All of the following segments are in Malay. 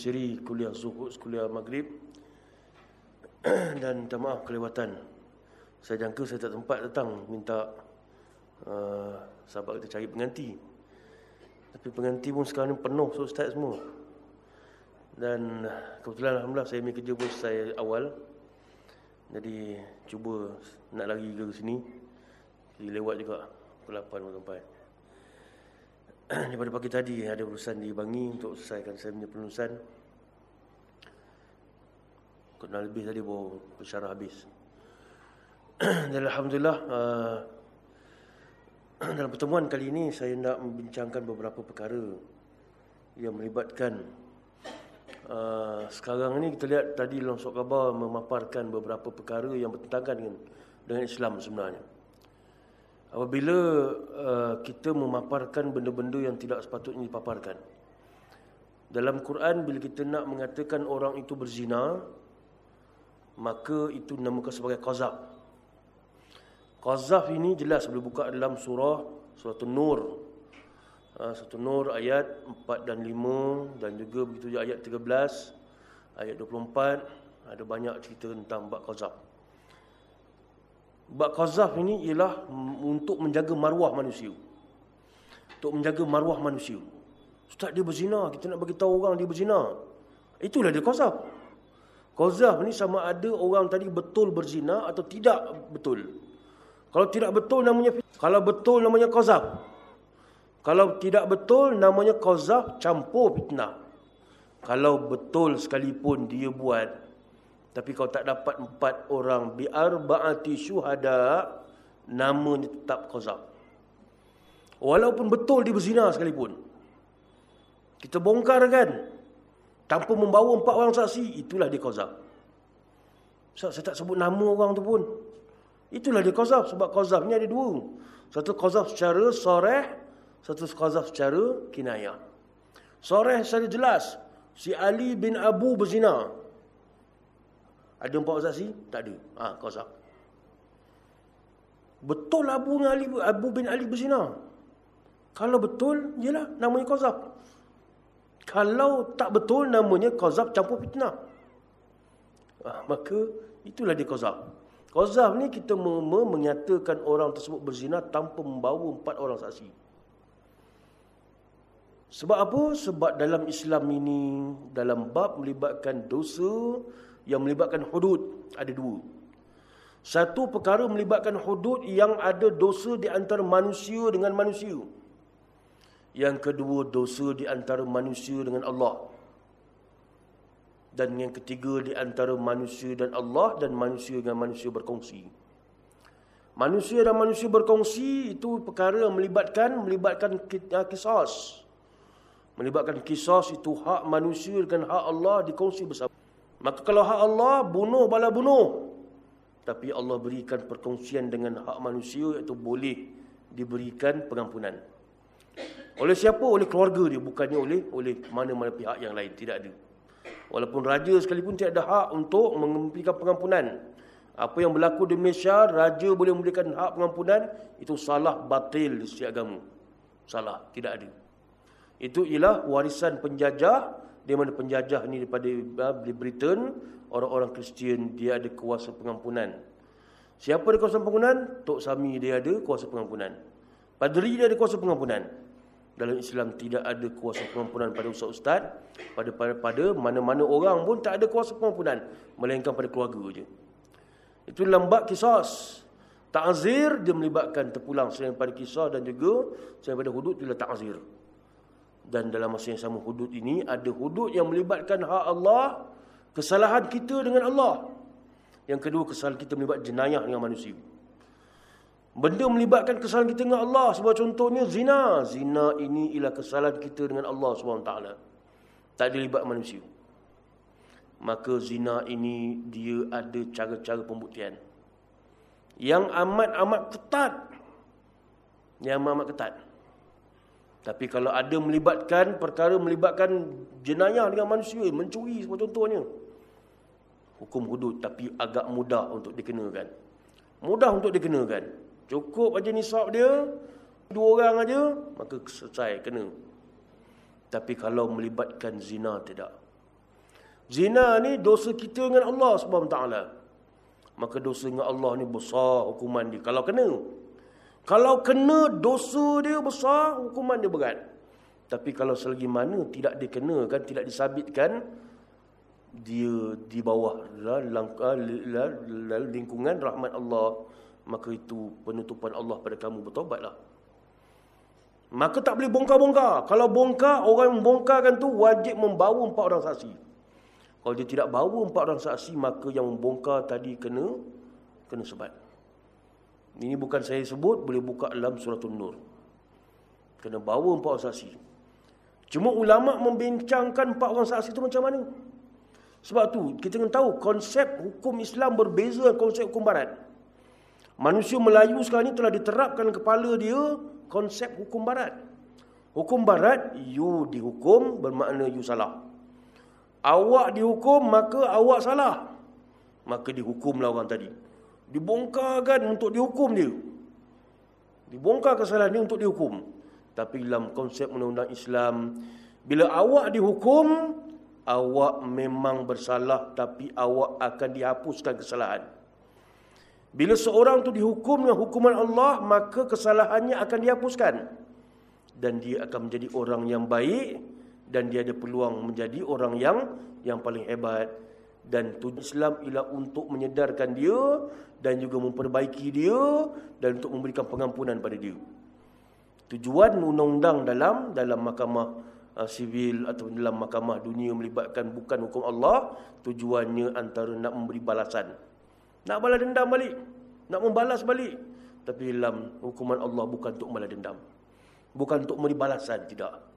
siri kuliah zuhud, kuliah maghrib dan minta maaf kelewatan. Saya jangka saya tak tempat datang minta uh, sahabat kita cari pengganti. Tapi pengganti pun sekarang ni penuh so ustaz semua. Dan kebetulan Alhamdulillah saya ambil kerja pun saya awal. Jadi cuba nak lari ke sini. Jadi lewat juga pukul 8 pukul sampai. Daripada pagi tadi ada urusan di Bangi untuk selesaikan saya punya penulisan. Kena lebih tadi baru bersyarah habis. Dan Alhamdulillah uh, dalam pertemuan kali ini saya nak membincangkan beberapa perkara yang melibatkan uh, sekarang ini kita lihat tadi dalam surat khabar memaparkan beberapa perkara yang bertentangan dengan, dengan Islam sebenarnya. Apabila uh, kita memaparkan benda-benda yang tidak sepatutnya dipaparkan. Dalam Quran bila kita nak mengatakan orang itu berzina, maka itu dinamakan sebagai qazab. Qazaf ini jelas boleh buka dalam surah surah Nur. Ha, surah Nur ayat 4 dan 5 dan juga begitu juga ayat 13, ayat 24 ada banyak cerita tentang bab qazaf. Bab qazaf ini ialah untuk menjaga maruah manusia. Untuk menjaga maruah manusia. Ustaz dia berzina, kita nak bagi tahu orang dia berzina. Itulah dia qazaf. Qazaf ni sama ada orang tadi betul berzina atau tidak betul. Kalau tidak betul namanya kalau betul namanya qazaf. Kalau tidak betul namanya qazaf campur fitnah. Kalau betul sekalipun dia buat tapi kalau tak dapat empat orang bi arba'ati syuhada namanya tetap qazaf. Walaupun betul dia berzina sekalipun. Kita bongkar kan tanpa membawa empat orang saksi itulah dia qazaf. Saya tak sebut nama orang tu pun. Itulah dia qazaf sebab qazaf ni ada dua. Satu qazaf secara soreh, satu qazaf secara kinayah. Soreh secara jelas, si Ali bin Abu berzina. Ada empat saksi? Tak ada. Ha, qazaf. Betul Abu bin Ali, Abu bin Ali berzina. Kalau betul, ialah namanya qazaf. Kalau tak betul, namanya qazaf campur fitnah. Ha, maka itulah dia qazaf. Qazaf ni kita menyatakan orang tersebut berzina tanpa membawa empat orang saksi. Sebab apa? Sebab dalam Islam ini, dalam bab melibatkan dosa yang melibatkan hudud, ada dua. Satu perkara melibatkan hudud yang ada dosa di antara manusia dengan manusia. Yang kedua, dosa di antara manusia dengan Allah dan yang ketiga di antara manusia dan Allah dan manusia dengan manusia berkongsi. Manusia dan manusia berkongsi itu perkara yang melibatkan melibatkan kisos. Melibatkan kisos itu hak manusia dengan hak Allah dikongsi bersama. Maka kalau hak Allah bunuh bala bunuh. Tapi Allah berikan perkongsian dengan hak manusia iaitu boleh diberikan pengampunan. Oleh siapa? Oleh keluarga dia bukannya oleh oleh mana-mana pihak yang lain, tidak ada. Walaupun raja sekalipun tidak ada hak untuk memberikan pengampunan. Apa yang berlaku di Malaysia, raja boleh memberikan hak pengampunan, itu salah batil di sisi agama. Salah, tidak ada. Itu ialah warisan penjajah, di mana penjajah ini daripada di Britain, orang-orang Kristian, dia ada kuasa pengampunan. Siapa ada kuasa pengampunan? Tok Sami dia ada kuasa pengampunan. Padri dia ada kuasa pengampunan dalam Islam tidak ada kuasa pengampunan pada ustaz-ustaz pada pada mana-mana orang pun tak ada kuasa pengampunan melainkan pada keluarga saja itu lambat kisah ta'zir dia melibatkan terpulang selain pada kisah dan juga selain pada hudud itulah ta'zir dan dalam masa yang sama hudud ini ada hudud yang melibatkan hak Allah kesalahan kita dengan Allah yang kedua kesalahan kita melibat jenayah dengan manusia Benda melibatkan kesalahan kita dengan Allah. Sebab contohnya zina. Zina ini ialah kesalahan kita dengan Allah SWT. Tak dilibat manusia. Maka zina ini dia ada cara-cara pembuktian. Yang amat-amat ketat. Yang amat-amat ketat. Tapi kalau ada melibatkan perkara melibatkan jenayah dengan manusia. Mencuri sebab contohnya. Hukum hudud tapi agak mudah untuk dikenakan. Mudah untuk dikenakan. Cukup aja nisab dia, dua orang aja, maka selesai kena. Tapi kalau melibatkan zina tidak. Zina ni dosa kita dengan Allah SWT. Maka dosa dengan Allah ni besar hukuman dia. Kalau kena. Kalau kena dosa dia besar, hukuman dia berat. Tapi kalau selagi mana tidak dikenakan, tidak disabitkan, dia di bawah langkah lingkungan rahmat Allah, maka itu penutupan Allah pada kamu bertobatlah. Maka tak boleh bongkar-bongkar. Kalau bongkar, orang yang membongkarkan tu wajib membawa empat orang saksi. Kalau dia tidak bawa empat orang saksi, maka yang membongkar tadi kena kena sebat. Ini bukan saya sebut, boleh buka dalam surat Nur. Kena bawa empat orang saksi. Cuma ulama membincangkan empat orang saksi itu macam mana? Sebab tu kita kena tahu konsep hukum Islam berbeza dengan konsep hukum barat. Manusia Melayu sekarang ini telah diterapkan kepala dia konsep hukum barat. Hukum barat, you dihukum bermakna you salah. Awak dihukum, maka awak salah. Maka dihukumlah orang tadi. Dibongkarkan untuk dihukum dia. Dibongkar kesalahan dia untuk dihukum. Tapi dalam konsep undang-undang Islam, bila awak dihukum, awak memang bersalah tapi awak akan dihapuskan kesalahan. Bila seorang itu dihukum dengan hukuman Allah, maka kesalahannya akan dihapuskan. Dan dia akan menjadi orang yang baik dan dia ada peluang menjadi orang yang yang paling hebat dan tujuan Islam ialah untuk menyedarkan dia dan juga memperbaiki dia dan untuk memberikan pengampunan pada dia. Tujuan undang-undang dalam dalam mahkamah uh, sivil atau dalam mahkamah dunia melibatkan bukan hukum Allah, tujuannya antara nak memberi balasan. Nak balas dendam balik, nak membalas balik. Tapi dalam hukuman Allah bukan untuk membalas dendam. Bukan untuk memberi balasan, tidak.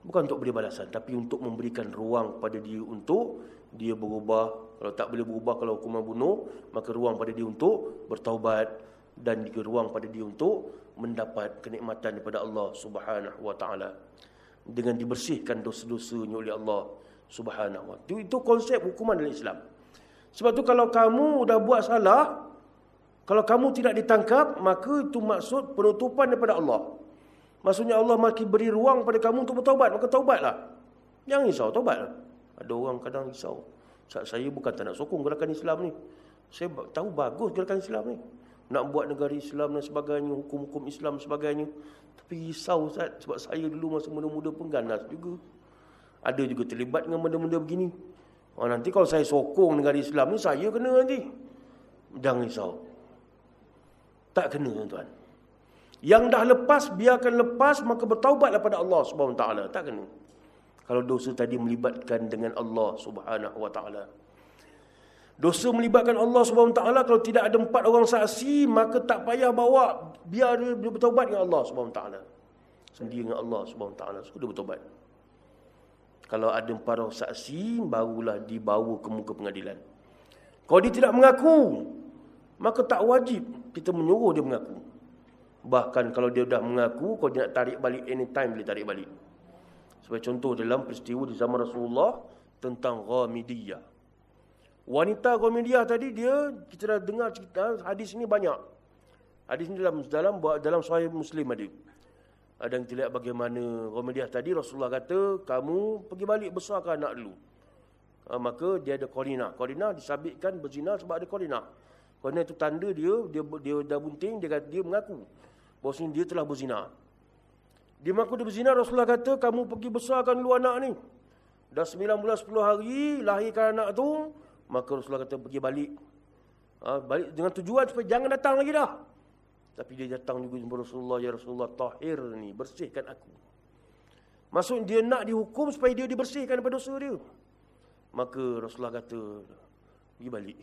Bukan untuk beri balasan Tapi untuk memberikan ruang pada dia untuk Dia berubah. Kalau tak boleh berubah kalau hukuman bunuh Maka ruang pada dia untuk bertaubat Dan juga ruang pada dia untuk Mendapat kenikmatan daripada Allah subhanahu wa ta'ala. Dengan dibersihkan dosa-dosanya oleh Allah subhanahu wa ta'ala. Itu konsep hukuman dalam Islam. Sebab tu kalau kamu dah buat salah Kalau kamu tidak ditangkap Maka itu maksud penutupan daripada Allah Maksudnya Allah makin beri ruang pada kamu untuk bertaubat. Maka taubatlah. Jangan risau, taubatlah. Ada orang kadang risau. Saya bukan tak nak sokong gerakan Islam ni. Saya tahu bagus gerakan Islam ni. Nak buat negara Islam dan sebagainya. Hukum-hukum Islam sebagainya. Tapi risau Ustaz. Sebab saya dulu masa muda-muda pun ganas juga. Ada juga terlibat dengan benda-benda begini. Oh, nanti kalau saya sokong negara Islam ni, saya kena nanti. Jangan risau. Tak kena tuan-tuan. Yang dah lepas, biarkan lepas, maka bertaubatlah pada Allah ta'ala. Tak kena. Kalau dosa tadi melibatkan dengan Allah ta'ala. Dosa melibatkan Allah ta'ala, kalau tidak ada empat orang saksi, maka tak payah bawa, biar dia, bertaubat dengan Allah ta'ala. Sendiri dengan Allah ta'ala, sudah bertaubat. Kalau ada empat orang saksi, barulah dibawa ke muka pengadilan. Kalau dia tidak mengaku, maka tak wajib kita menyuruh dia mengaku. Bahkan kalau dia dah mengaku, kalau dia nak tarik balik anytime boleh tarik balik. Sebagai contoh dalam peristiwa di zaman Rasulullah tentang Ghamidiyah. Wanita Ghamidiyah tadi dia kita dah dengar cerita hadis ini banyak. Hadis ini dalam dalam dalam sahih Muslim ada. Ada yang lihat bagaimana Ghamidiyah tadi Rasulullah kata, "Kamu pergi balik besarkan anak dulu." Ha, maka dia ada korina. Korina disabitkan berzina sebab ada korina. Korina itu tanda dia dia dia dah bunting dia dia mengaku Bahawasanya dia telah berzina. Dia mengaku dia berzina, Rasulullah kata, kamu pergi besarkan dulu anak ni. Dah 9 bulan 10 hari, lahirkan anak tu. Maka Rasulullah kata, pergi balik. Ha, balik dengan tujuan supaya jangan datang lagi dah. Tapi dia datang juga jumpa Rasulullah, Ya Rasulullah, tahir ni, bersihkan aku. Maksud dia nak dihukum supaya dia dibersihkan daripada dosa dia. Maka Rasulullah kata, pergi balik.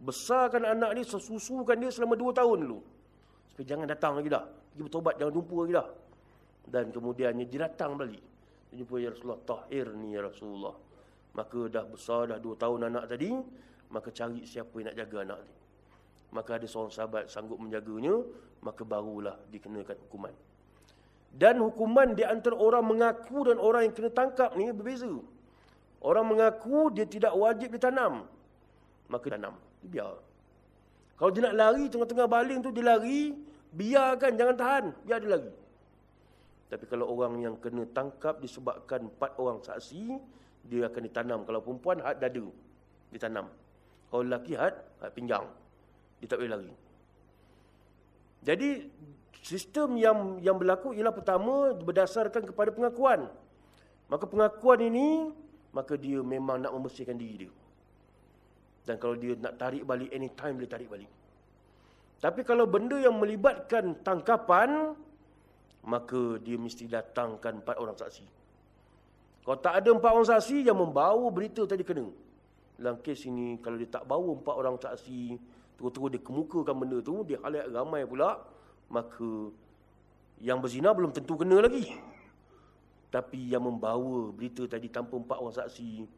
Besarkan anak ni, sesusukan dia selama 2 tahun dulu. Supaya jangan datang lagi dah. Pergi bertobat, jangan jumpa lagi dah. Dan kemudiannya dia datang balik. Dia jumpa Ya Rasulullah, tahir ni Ya Rasulullah. Maka dah besar, dah dua tahun anak tadi. Maka cari siapa yang nak jaga anak ni. Maka ada seorang sahabat sanggup menjaganya. Maka barulah dikenakan hukuman. Dan hukuman di antara orang mengaku dan orang yang kena tangkap ni berbeza. Orang mengaku dia tidak wajib ditanam. Maka tanam. Biar. Kalau dia nak lari tengah-tengah baling tu dia lari, biarkan jangan tahan, biar dia lari. Tapi kalau orang yang kena tangkap disebabkan empat orang saksi, dia akan ditanam. Kalau perempuan, had dada. Ditanam. Kalau lelaki, had, had pinggang. Dia tak boleh lari. Jadi, sistem yang yang berlaku ialah pertama berdasarkan kepada pengakuan. Maka pengakuan ini, maka dia memang nak membersihkan diri dia. Dan kalau dia nak tarik balik, anytime boleh tarik balik. Tapi kalau benda yang melibatkan tangkapan, maka dia mesti datangkan empat orang saksi. Kalau tak ada empat orang saksi yang membawa berita tadi kena. Dalam kes ini, kalau dia tak bawa empat orang saksi, terus-terus dia kemukakan benda tu, dia halayak ramai pula, maka yang berzina belum tentu kena lagi. Tapi yang membawa berita tadi tanpa empat orang saksi,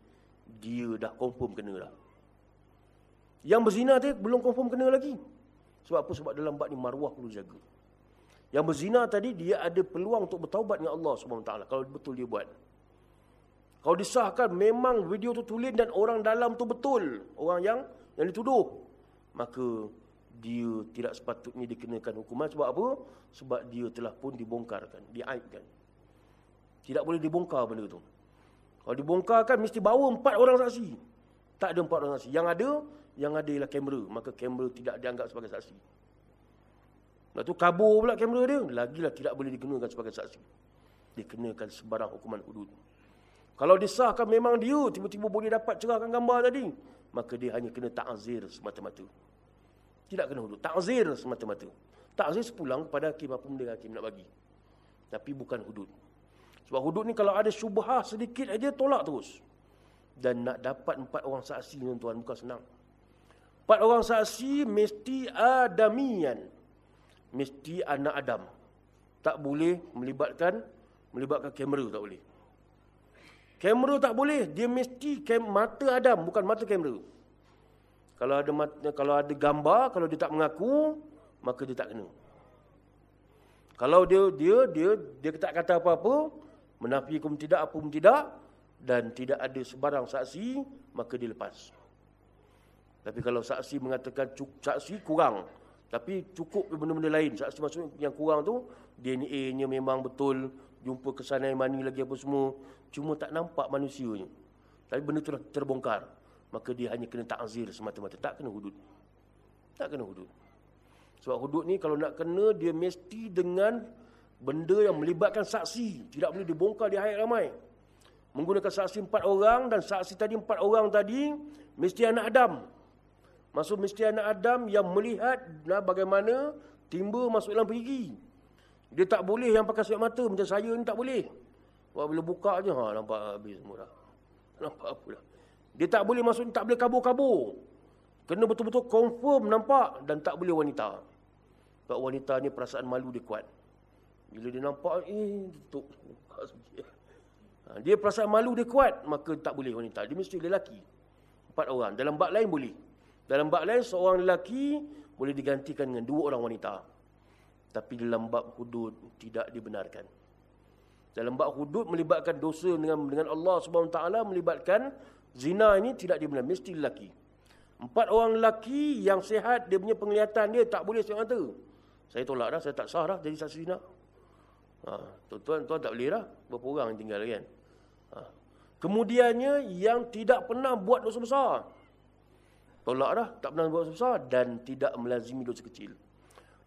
dia dah confirm kena lah. Yang berzina tadi belum confirm kena lagi. Sebab apa? Sebab dalam bab ni maruah perlu jaga. Yang berzina tadi dia ada peluang untuk bertaubat dengan Allah SWT kalau betul dia buat. Kalau disahkan memang video tu tulis dan orang dalam tu betul, orang yang yang dituduh, maka dia tidak sepatutnya dikenakan hukuman sebab apa? Sebab dia telah pun dibongkarkan, diaibkan. Tidak boleh dibongkar benda tu. Kalau dibongkarkan mesti bawa empat orang saksi. Tak ada empat orang saksi. Yang ada, yang ada ialah kamera. Maka kamera tidak dianggap sebagai saksi. Lepas tu kabur pula kamera dia. Lagilah tidak boleh dikenakan sebagai saksi. Dikenakan sebarang hukuman hudud. Kalau disahkan memang dia tiba-tiba boleh dapat cerahkan gambar tadi. Maka dia hanya kena ta'zir semata-mata. Tidak kena hudud. Ta'zir semata-mata. Ta'zir sepulang kepada hakim apa benda hakim nak bagi. Tapi bukan hudud. Sebab hudud ni kalau ada syubhah sedikit aja tolak terus. Dan nak dapat empat orang saksi tuan-tuan bukan senang. Empat orang saksi mesti adamian mesti anak Adam. Tak boleh melibatkan melibatkan kamera tak boleh. Kamera tak boleh, dia mesti mata Adam bukan mata kamera. Kalau ada mata, kalau ada gambar, kalau dia tak mengaku, maka dia tak kena. Kalau dia dia dia dia tak kata apa-apa, menafikan tidak apa pun tidak dan tidak ada sebarang saksi, maka dia lepas. Tapi kalau saksi mengatakan saksi kurang, tapi cukup benda-benda lain. Saksi maksud yang kurang tu, DNA-nya memang betul. Jumpa kesanan mani lagi apa semua. Cuma tak nampak manusianya. Tapi benda tu dah terbongkar. Maka dia hanya kena takzir semata-mata. Tak kena hudud. Tak kena hudud. Sebab hudud ni kalau nak kena, dia mesti dengan benda yang melibatkan saksi. Tidak boleh dibongkar di hayat ramai. Menggunakan saksi empat orang dan saksi tadi empat orang tadi, mesti anak Adam. Maksud mesti anak Adam yang melihat nah, bagaimana timba masuk dalam perigi. Dia tak boleh yang pakai siap mata macam saya ni tak boleh. Wah, bila buka je, ha, nampak habis semua dah. Nampak apa dah. Dia tak boleh masuk, tak boleh kabur-kabur. Kena betul-betul confirm nampak dan tak boleh wanita. Sebab wanita ni perasaan malu dia kuat. Bila dia nampak, eh, tutup. Ha, dia perasaan malu dia kuat, maka tak boleh wanita. Dia mesti lelaki. Empat orang. Dalam bak lain boleh. Dalam bab lain, seorang lelaki boleh digantikan dengan dua orang wanita. Tapi dalam bab hudud, tidak dibenarkan. Dalam bab hudud, melibatkan dosa dengan dengan Allah SWT, melibatkan zina ini tidak dibenarkan. Mesti lelaki. Empat orang lelaki yang sehat, dia punya penglihatan dia tak boleh siap mata. Saya tolak dah, saya tak sah dah jadi saksi zina. Ha, tuan-tuan, tuan tak boleh dah. Berapa orang yang tinggal kan? Ha. Kemudiannya, yang tidak pernah buat dosa besar. Tolak dah, tak pernah buat dosa besar dan tidak melazimi dosa kecil.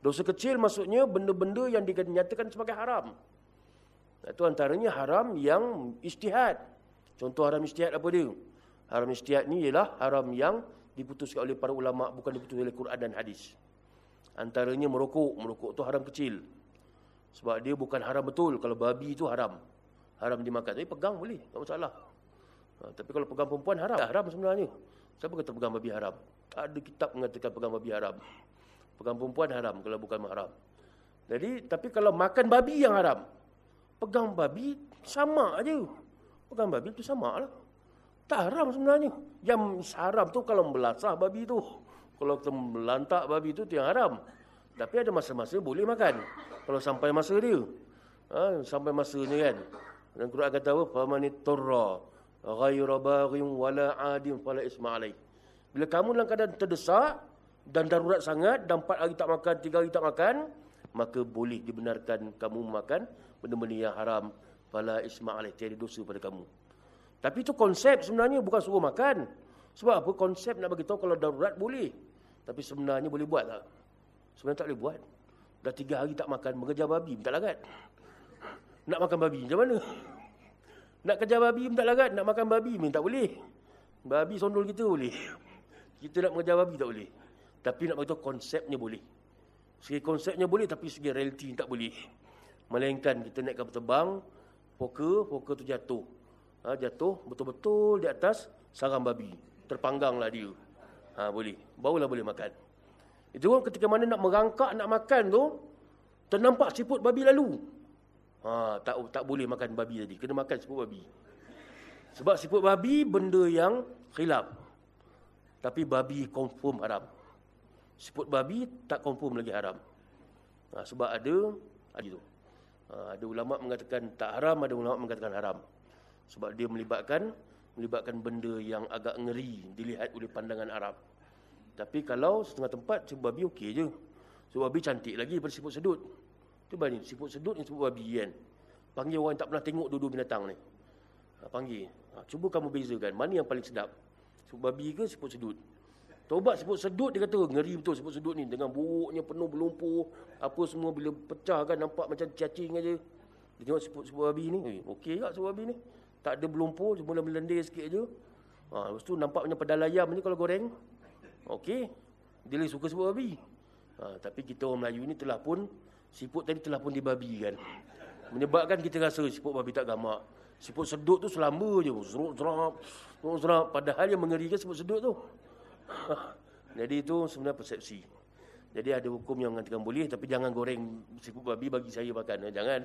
Dosa kecil maksudnya benda-benda yang dinyatakan sebagai haram. Itu antaranya haram yang istihad. Contoh haram istihad apa dia? Haram istihad ni ialah haram yang diputuskan oleh para ulama bukan diputuskan oleh Quran dan hadis. Antaranya merokok, merokok tu haram kecil. Sebab dia bukan haram betul kalau babi itu haram. Haram dimakan. Tapi pegang boleh, tak masalah. Ha, tapi kalau pegang perempuan haram, haram sebenarnya. Siapa kata pegang babi haram? Tak ada kitab mengatakan pegang babi haram. Pegang perempuan haram kalau bukan mahram. Jadi, tapi kalau makan babi yang haram, pegang babi sama aja. Pegang babi itu sama lah. Tak haram sebenarnya. Yang haram tu kalau melasah babi tu. Kalau kita melantak babi tu, itu yang haram. Tapi ada masa-masa boleh makan. Kalau sampai masa dia. Ha, sampai masa ni kan. Dan Quran kata apa? Famanit turra ghayra baghin wala adin fala isma alaih. Bila kamu dalam keadaan terdesak dan darurat sangat dan 4 hari tak makan, 3 hari tak makan, maka boleh dibenarkan kamu makan benda-benda yang haram fala isma alaih tiada dosa pada kamu. Tapi itu konsep sebenarnya bukan suruh makan. Sebab apa? Konsep nak bagi tahu kalau darurat boleh. Tapi sebenarnya boleh buat tak? Sebenarnya tak boleh buat. Dah tiga hari tak makan, mengejar babi, minta larat. Nak makan babi, macam mana? Nak kejar babi, minta larat. Nak makan babi, minta boleh. Babi sondol kita boleh. Kita nak mengejar babi, tak boleh. Tapi nak beritahu konsepnya boleh. Segi konsepnya boleh, tapi segi realiti tak boleh. Melainkan kita naik kapal terbang, poker, poker tu jatuh. Ha, jatuh, betul-betul di atas sarang babi. Terpangganglah dia. Ha, boleh. Barulah boleh makan. Itu pun ketika mana nak merangkak, nak makan tu, ternampak siput babi lalu. Ha, tak tak boleh makan babi tadi. Kena makan siput babi. Sebab siput babi benda yang khilaf. Tapi babi confirm haram. Siput babi tak confirm lagi haram. Ha, sebab ada, ada. Ha, ada ulama mengatakan tak haram, ada ulama mengatakan haram. Sebab dia melibatkan melibatkan benda yang agak ngeri dilihat oleh pandangan Arab. Tapi kalau setengah tempat siput babi okey je. Siput babi cantik lagi daripada siput sedut. Tu bani siput sedut ni siput babi kan. Panggil orang yang tak pernah tengok dua-dua binatang ni. Ha, panggil. Ha, cuba kamu bezakan mana yang paling sedap. Siput babi ke siput sedut? Tobat siput sedut dia kata ngeri betul siput sedut ni dengan buruknya penuh berlumpur apa semua bila pecah kan nampak macam cacing aja. Dia tengok siput siput babi ni, eh, okey tak siput babi ni? Tak ada berlumpur, cuma melendir sikit aja. Ha, lepas tu nampak macam pedal ayam ni kalau goreng. Okey. Dia suka sebut babi. Ha, tapi kita orang Melayu ni telah pun siput tadi telah pun dibabikan. Menyebabkan kita rasa siput babi tak gamak. Siput sedut tu selamba je. Seruk serap. Seruk serap. Padahal yang mengerikan siput sedut tu. Jadi itu sebenarnya persepsi. Jadi ada hukum yang mengatakan boleh tapi jangan goreng siput babi bagi saya makan. Jangan.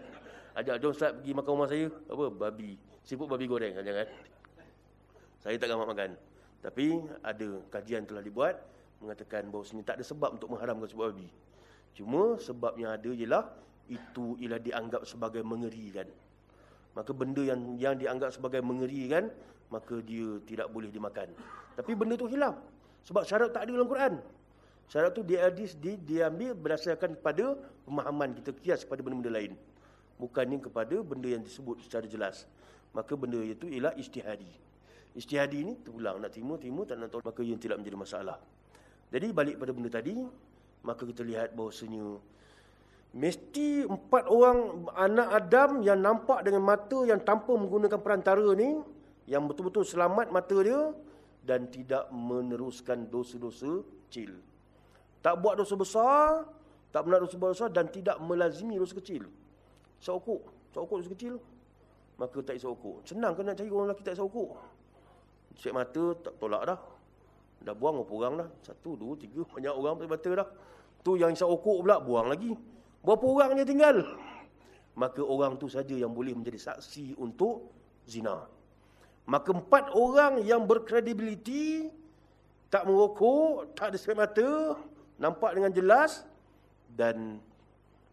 Ajak jom Ustaz pergi makan rumah saya. Apa? Babi. Siput babi goreng. Jangan. Saya tak gamak makan. Tapi ada kajian telah dibuat mengatakan bahawa sini tak ada sebab untuk mengharamkan sebuah babi. Cuma sebab yang ada ialah itu ialah dianggap sebagai mengerikan. Maka benda yang yang dianggap sebagai mengerikan maka dia tidak boleh dimakan. Tapi benda tu hilang. Sebab syarat tak ada dalam Quran. Syarat tu dia di diambil berdasarkan kepada pemahaman kita kias kepada benda-benda lain. Bukannya kepada benda yang disebut secara jelas. Maka benda itu ialah ijtihadi. Ijtihadi ini terulang nak timur timur tak nak tahu maka yang tidak menjadi masalah. Jadi balik pada benda tadi, maka kita lihat bahawasanya mesti empat orang anak Adam yang nampak dengan mata yang tanpa menggunakan perantara ni yang betul-betul selamat mata dia dan tidak meneruskan dosa-dosa kecil. Tak buat dosa besar, tak benar dosa besar dan tidak melazimi dosa kecil. Sokok, sokok dosa kecil. Maka tak isap okok. Senang nak cari orang lelaki tak isap okok. Cek mata tak tolak dah. Dah buang berapa orang dah? Satu, dua, tiga. Banyak orang mata dah. Tu yang isap okok pula buang lagi. Berapa orang dia tinggal? Maka orang tu saja yang boleh menjadi saksi untuk zina. Maka empat orang yang berkredibiliti, tak merokok, tak ada sekali mata, nampak dengan jelas, dan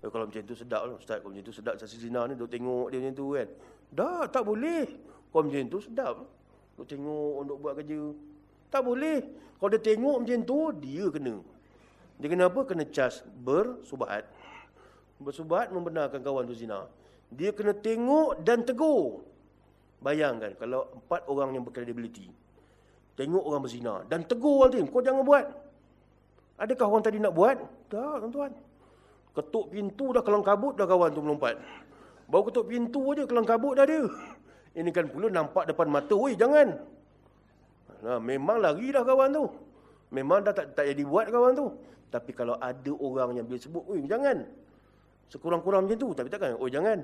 eh, kalau macam tu sedap lah, Ustaz. Kalau macam tu sedap saksi zina ni, duk tengok dia macam tu kan. Dah, tak boleh. Kalau macam tu sedap. Duk tengok, untuk buat kerja. Tak boleh. Kalau dia tengok macam tu, dia kena. Dia kena apa? Kena cas bersubahat. Bersubahat membenarkan kawan tu zina. Dia kena tengok dan tegur. Bayangkan kalau empat orang yang berkredibiliti. Tengok orang berzina. Dan tegur orang tu. Kau jangan buat. Adakah orang tadi nak buat? Tak, tuan-tuan. Ketuk pintu dah kelang kabut dah kawan tu melompat. Baru ketuk pintu aja kelang kabut dah dia. Ini kan pula nampak depan mata. Woi, jangan. Nah, memang lari dah kawan tu. Memang dah tak, tak jadi buat kawan tu. Tapi kalau ada orang yang bila sebut, oi jangan. Sekurang-kurang macam tu. Tapi takkan, oi jangan.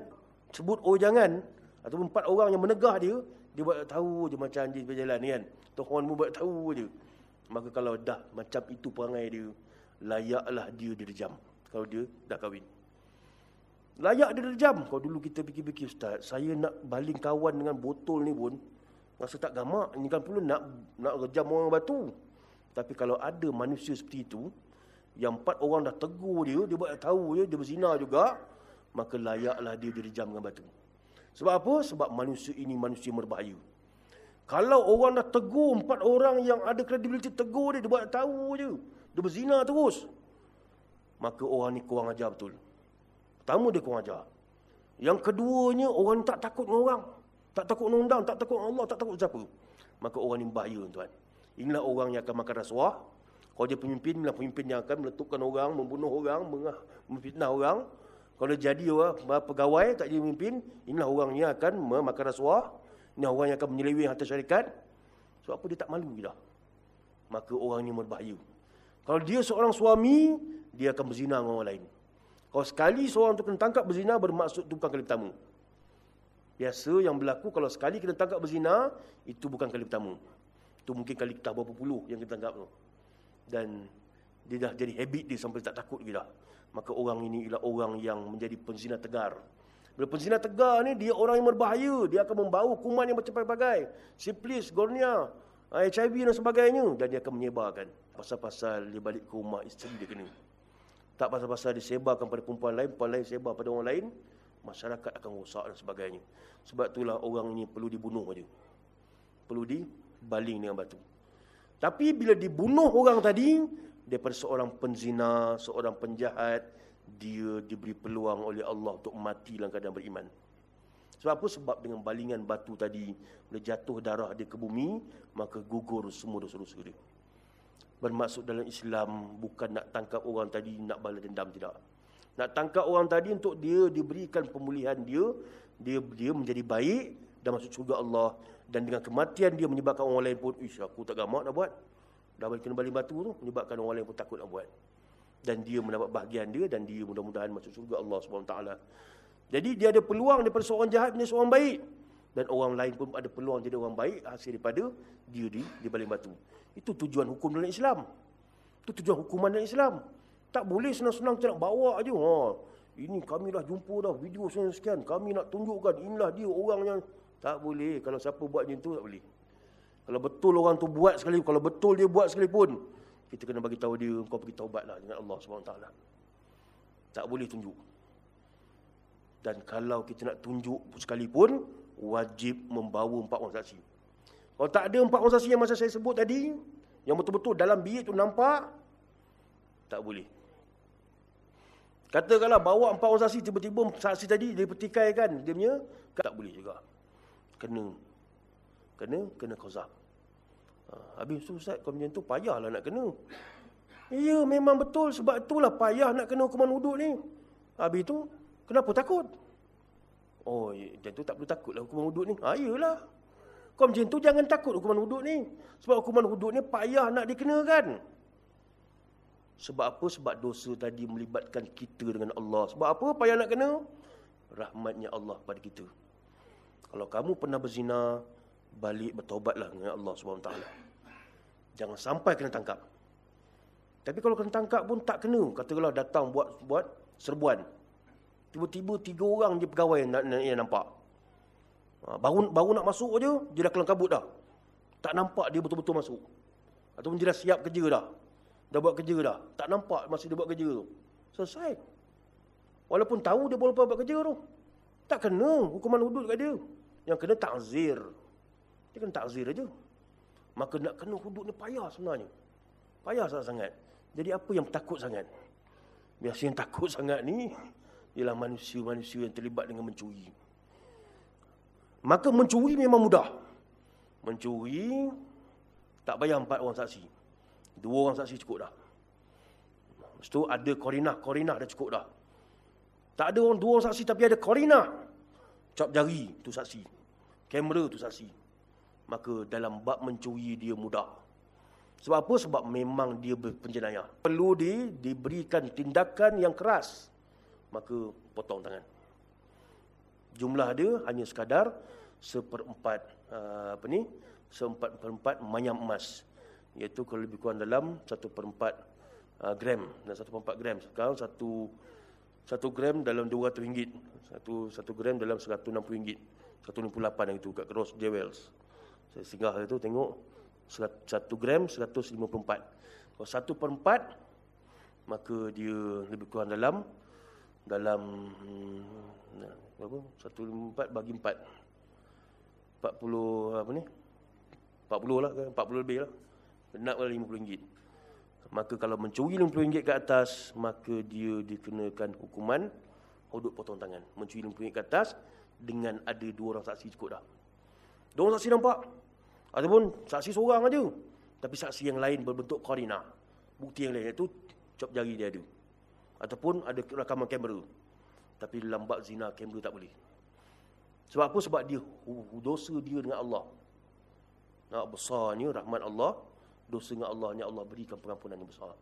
Sebut oi jangan. Atau empat orang yang menegah dia, dia buat tahu je macam anjing berjalan kan. Tuhan mu buat tahu je. Maka kalau dah macam itu perangai dia, layaklah dia direjam. Kalau dia dah kahwin. Layak dia direjam. Kalau dulu kita fikir-fikir, Ustaz, saya nak baling kawan dengan botol ni pun, Rasa tak gamak. Ini kan pula nak nak rejam orang batu. Tapi kalau ada manusia seperti itu, yang empat orang dah tegur dia, dia buat tahu dia, dia berzina juga, maka layaklah dia direjam dengan batu. Sebab apa? Sebab manusia ini manusia berbahaya. Kalau orang dah tegur empat orang yang ada kredibiliti tegur dia, dia buat tahu je. Dia berzina terus. Maka orang ni kurang ajar betul. Pertama dia kurang ajar. Yang keduanya, orang tak takut dengan orang. Tak takut undang, tak takut Allah, tak takut siapa. Maka orang ini bahaya tuan. Inilah orang yang akan makan rasuah. Kalau dia pemimpin, inilah pemimpin yang akan meletupkan orang, membunuh orang, memfitnah orang. Kalau jadi orang pegawai, tak jadi pemimpin, inilah orang yang akan memakan rasuah. Ini orang yang akan menyeleweng harta syarikat. Sebab apa dia tak malu dah. Maka orang ini berbahaya. Kalau dia seorang suami, dia akan berzina dengan orang lain. Kalau sekali seorang tu kena tangkap berzina, bermaksud itu bukan kali pertama. Biasa yang berlaku kalau sekali kena tangkap berzina, itu bukan kali pertama. Itu mungkin kali kita berapa puluh yang kita tangkap tu. Dan dia dah jadi habit dia sampai tak takut dah. Maka orang ini ialah orang yang menjadi penzina tegar. Bila penzina tegar ni, dia orang yang berbahaya. Dia akan membawa kuman yang bercapai-bagai. Siplis, gornia, HIV dan sebagainya. Dan dia akan menyebarkan. Pasal-pasal dia balik ke rumah isteri dia kena. Tak pasal-pasal disebarkan pada perempuan lain, perempuan lain sebar pada orang lain, masyarakat akan rosak dan sebagainya. Sebab itulah orang ini perlu dibunuh saja. Perlu dibaling dengan batu. Tapi bila dibunuh orang tadi, daripada seorang penzina, seorang penjahat, dia diberi peluang oleh Allah untuk mati dalam keadaan beriman. Sebab apa? Sebab dengan balingan batu tadi, bila jatuh darah dia ke bumi, maka gugur semua dosa-dosa dia bermaksud dalam Islam bukan nak tangkap orang tadi nak balas dendam tidak. Nak tangkap orang tadi untuk dia diberikan pemulihan dia, dia dia menjadi baik dan masuk syurga Allah dan dengan kematian dia menyebabkan orang lain pun, "Ish, aku tak gamak nak buat." Dah balik kena balik batu tu menyebabkan orang lain pun takut nak buat. Dan dia mendapat bahagian dia dan dia mudah-mudahan masuk syurga Allah taala. Jadi dia ada peluang daripada seorang jahat menjadi seorang baik dan orang lain pun ada peluang jadi orang baik hasil daripada dia di di balik batu. Itu tujuan hukum dalam Islam. Itu tujuan hukuman dalam Islam. Tak boleh senang-senang kita nak bawa aja. Ha, ini kami dah jumpa dah video sekian. Kami nak tunjukkan inilah dia orang yang tak boleh. Kalau siapa buat macam tu tak boleh. Kalau betul orang tu buat sekali, kalau betul dia buat sekalipun, kita kena bagi tahu dia kau pergi taubatlah dengan Allah taala. Tak boleh tunjuk. Dan kalau kita nak tunjuk sekalipun, wajib membawa empat orang saksi. Kalau tak ada empat orang saksi yang masa saya sebut tadi, yang betul-betul dalam bilik tu nampak, tak boleh. Katakanlah bawa empat orang saksi, tiba-tiba saksi tadi dia petikai kan, dia punya, tak boleh juga. Kena. Kena, kena kozak. Ha, habis tu Ustaz, kau macam tu payahlah nak kena. Ya, memang betul. Sebab itulah payah nak kena hukuman wuduk ni. Habis tu, kenapa takut? Oh, macam tu tak perlu takutlah hukuman wuduk ni. Ha, iyalah. Kau macam tu jangan takut hukuman hudud ni. Sebab hukuman hudud ni payah nak dikenakan. Sebab apa? Sebab dosa tadi melibatkan kita dengan Allah. Sebab apa payah nak kena? Rahmatnya Allah pada kita. Kalau kamu pernah berzina, balik bertaubatlah dengan Allah SWT. Jangan sampai kena tangkap. Tapi kalau kena tangkap pun tak kena. Katakanlah datang buat buat serbuan. Tiba-tiba tiga orang je pegawai yang, yang nampak. Ha, baru, baru nak masuk je, dia dah kelang kabut dah. Tak nampak dia betul-betul masuk. Ataupun dia dah siap kerja dah. Dah buat kerja dah. Tak nampak masih dia buat kerja tu. Selesai. Walaupun tahu dia boleh buat kerja tu. Tak kena hukuman hudud kat dia. Yang kena takzir. Dia kena takzir aja. Maka nak kena hudud ni payah sebenarnya. Payah sangat-sangat. Jadi apa yang takut sangat? Biasa yang takut sangat ni ialah manusia-manusia yang terlibat dengan mencuri. Maka mencuri memang mudah. Mencuri tak payah empat orang saksi. Dua orang saksi cukup dah. Lepas tu ada korinah, korinah dah cukup dah. Tak ada orang dua orang saksi tapi ada korinah. Cap jari tu saksi. Kamera tu saksi. Maka dalam bab mencuri dia mudah. Sebab apa? Sebab memang dia berpenjenayah. Perlu di, diberikan tindakan yang keras. Maka potong tangan jumlah dia hanya sekadar seperempat uh, apa ni seempat perempat manyam emas iaitu kalau lebih kurang dalam satu perempat uh, gram dan satu perempat gram sekarang satu satu gram dalam dua ratus ringgit satu satu gram dalam seratus enam puluh ringgit satu enam puluh lapan yang itu kat Cross Jewels saya singgah itu tengok satu gram seratus lima puluh empat kalau satu perempat maka dia lebih kurang dalam dalam hmm, berapa? 154 bagi 4. 40 apa ni? 40 lah kan? 40 lebih lah. Nak lah RM50. Maka kalau mencuri RM50 ke atas, maka dia dikenakan hukuman hudud potong tangan. Mencuri RM50 ke atas dengan ada dua orang saksi cukup dah. Dua saksi nampak. Ataupun saksi seorang aja. Tapi saksi yang lain berbentuk korina. Bukti yang lain iaitu cop jari dia ada. Ataupun ada rakaman kamera. Tapi dalam bab zina kamera tak boleh. Sebab apa? Sebab dia dosa dia dengan Allah. Nak besarnya rahmat Allah, dosa dengan Allah ni Allah berikan pengampunan yang besar.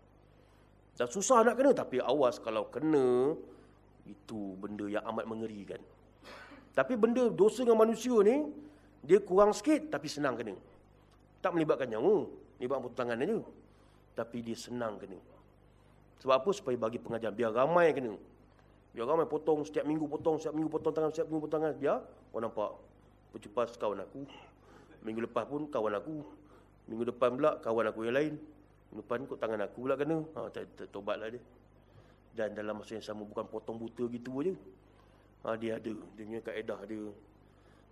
Dan susah nak kena tapi awas kalau kena itu benda yang amat mengerikan. Tapi benda dosa dengan manusia ni dia kurang sikit tapi senang kena. Tak melibatkan nyawa, melibatkan potong tangan aja. Tapi dia senang kena. Sebab apa? Supaya bagi pengajar biar ramai kena. Biar ramai potong setiap minggu potong, setiap minggu potong tangan, setiap minggu potong tangan. Biar orang nampak percupas kawan aku. Minggu lepas pun kawan aku. Minggu depan pula kawan aku yang lain. Minggu depan kot tangan aku pula kena. Ha, tobatlah dia. Dan dalam masa yang sama bukan potong buta gitu aja. Ha, dia ada. Dia punya kaedah dia.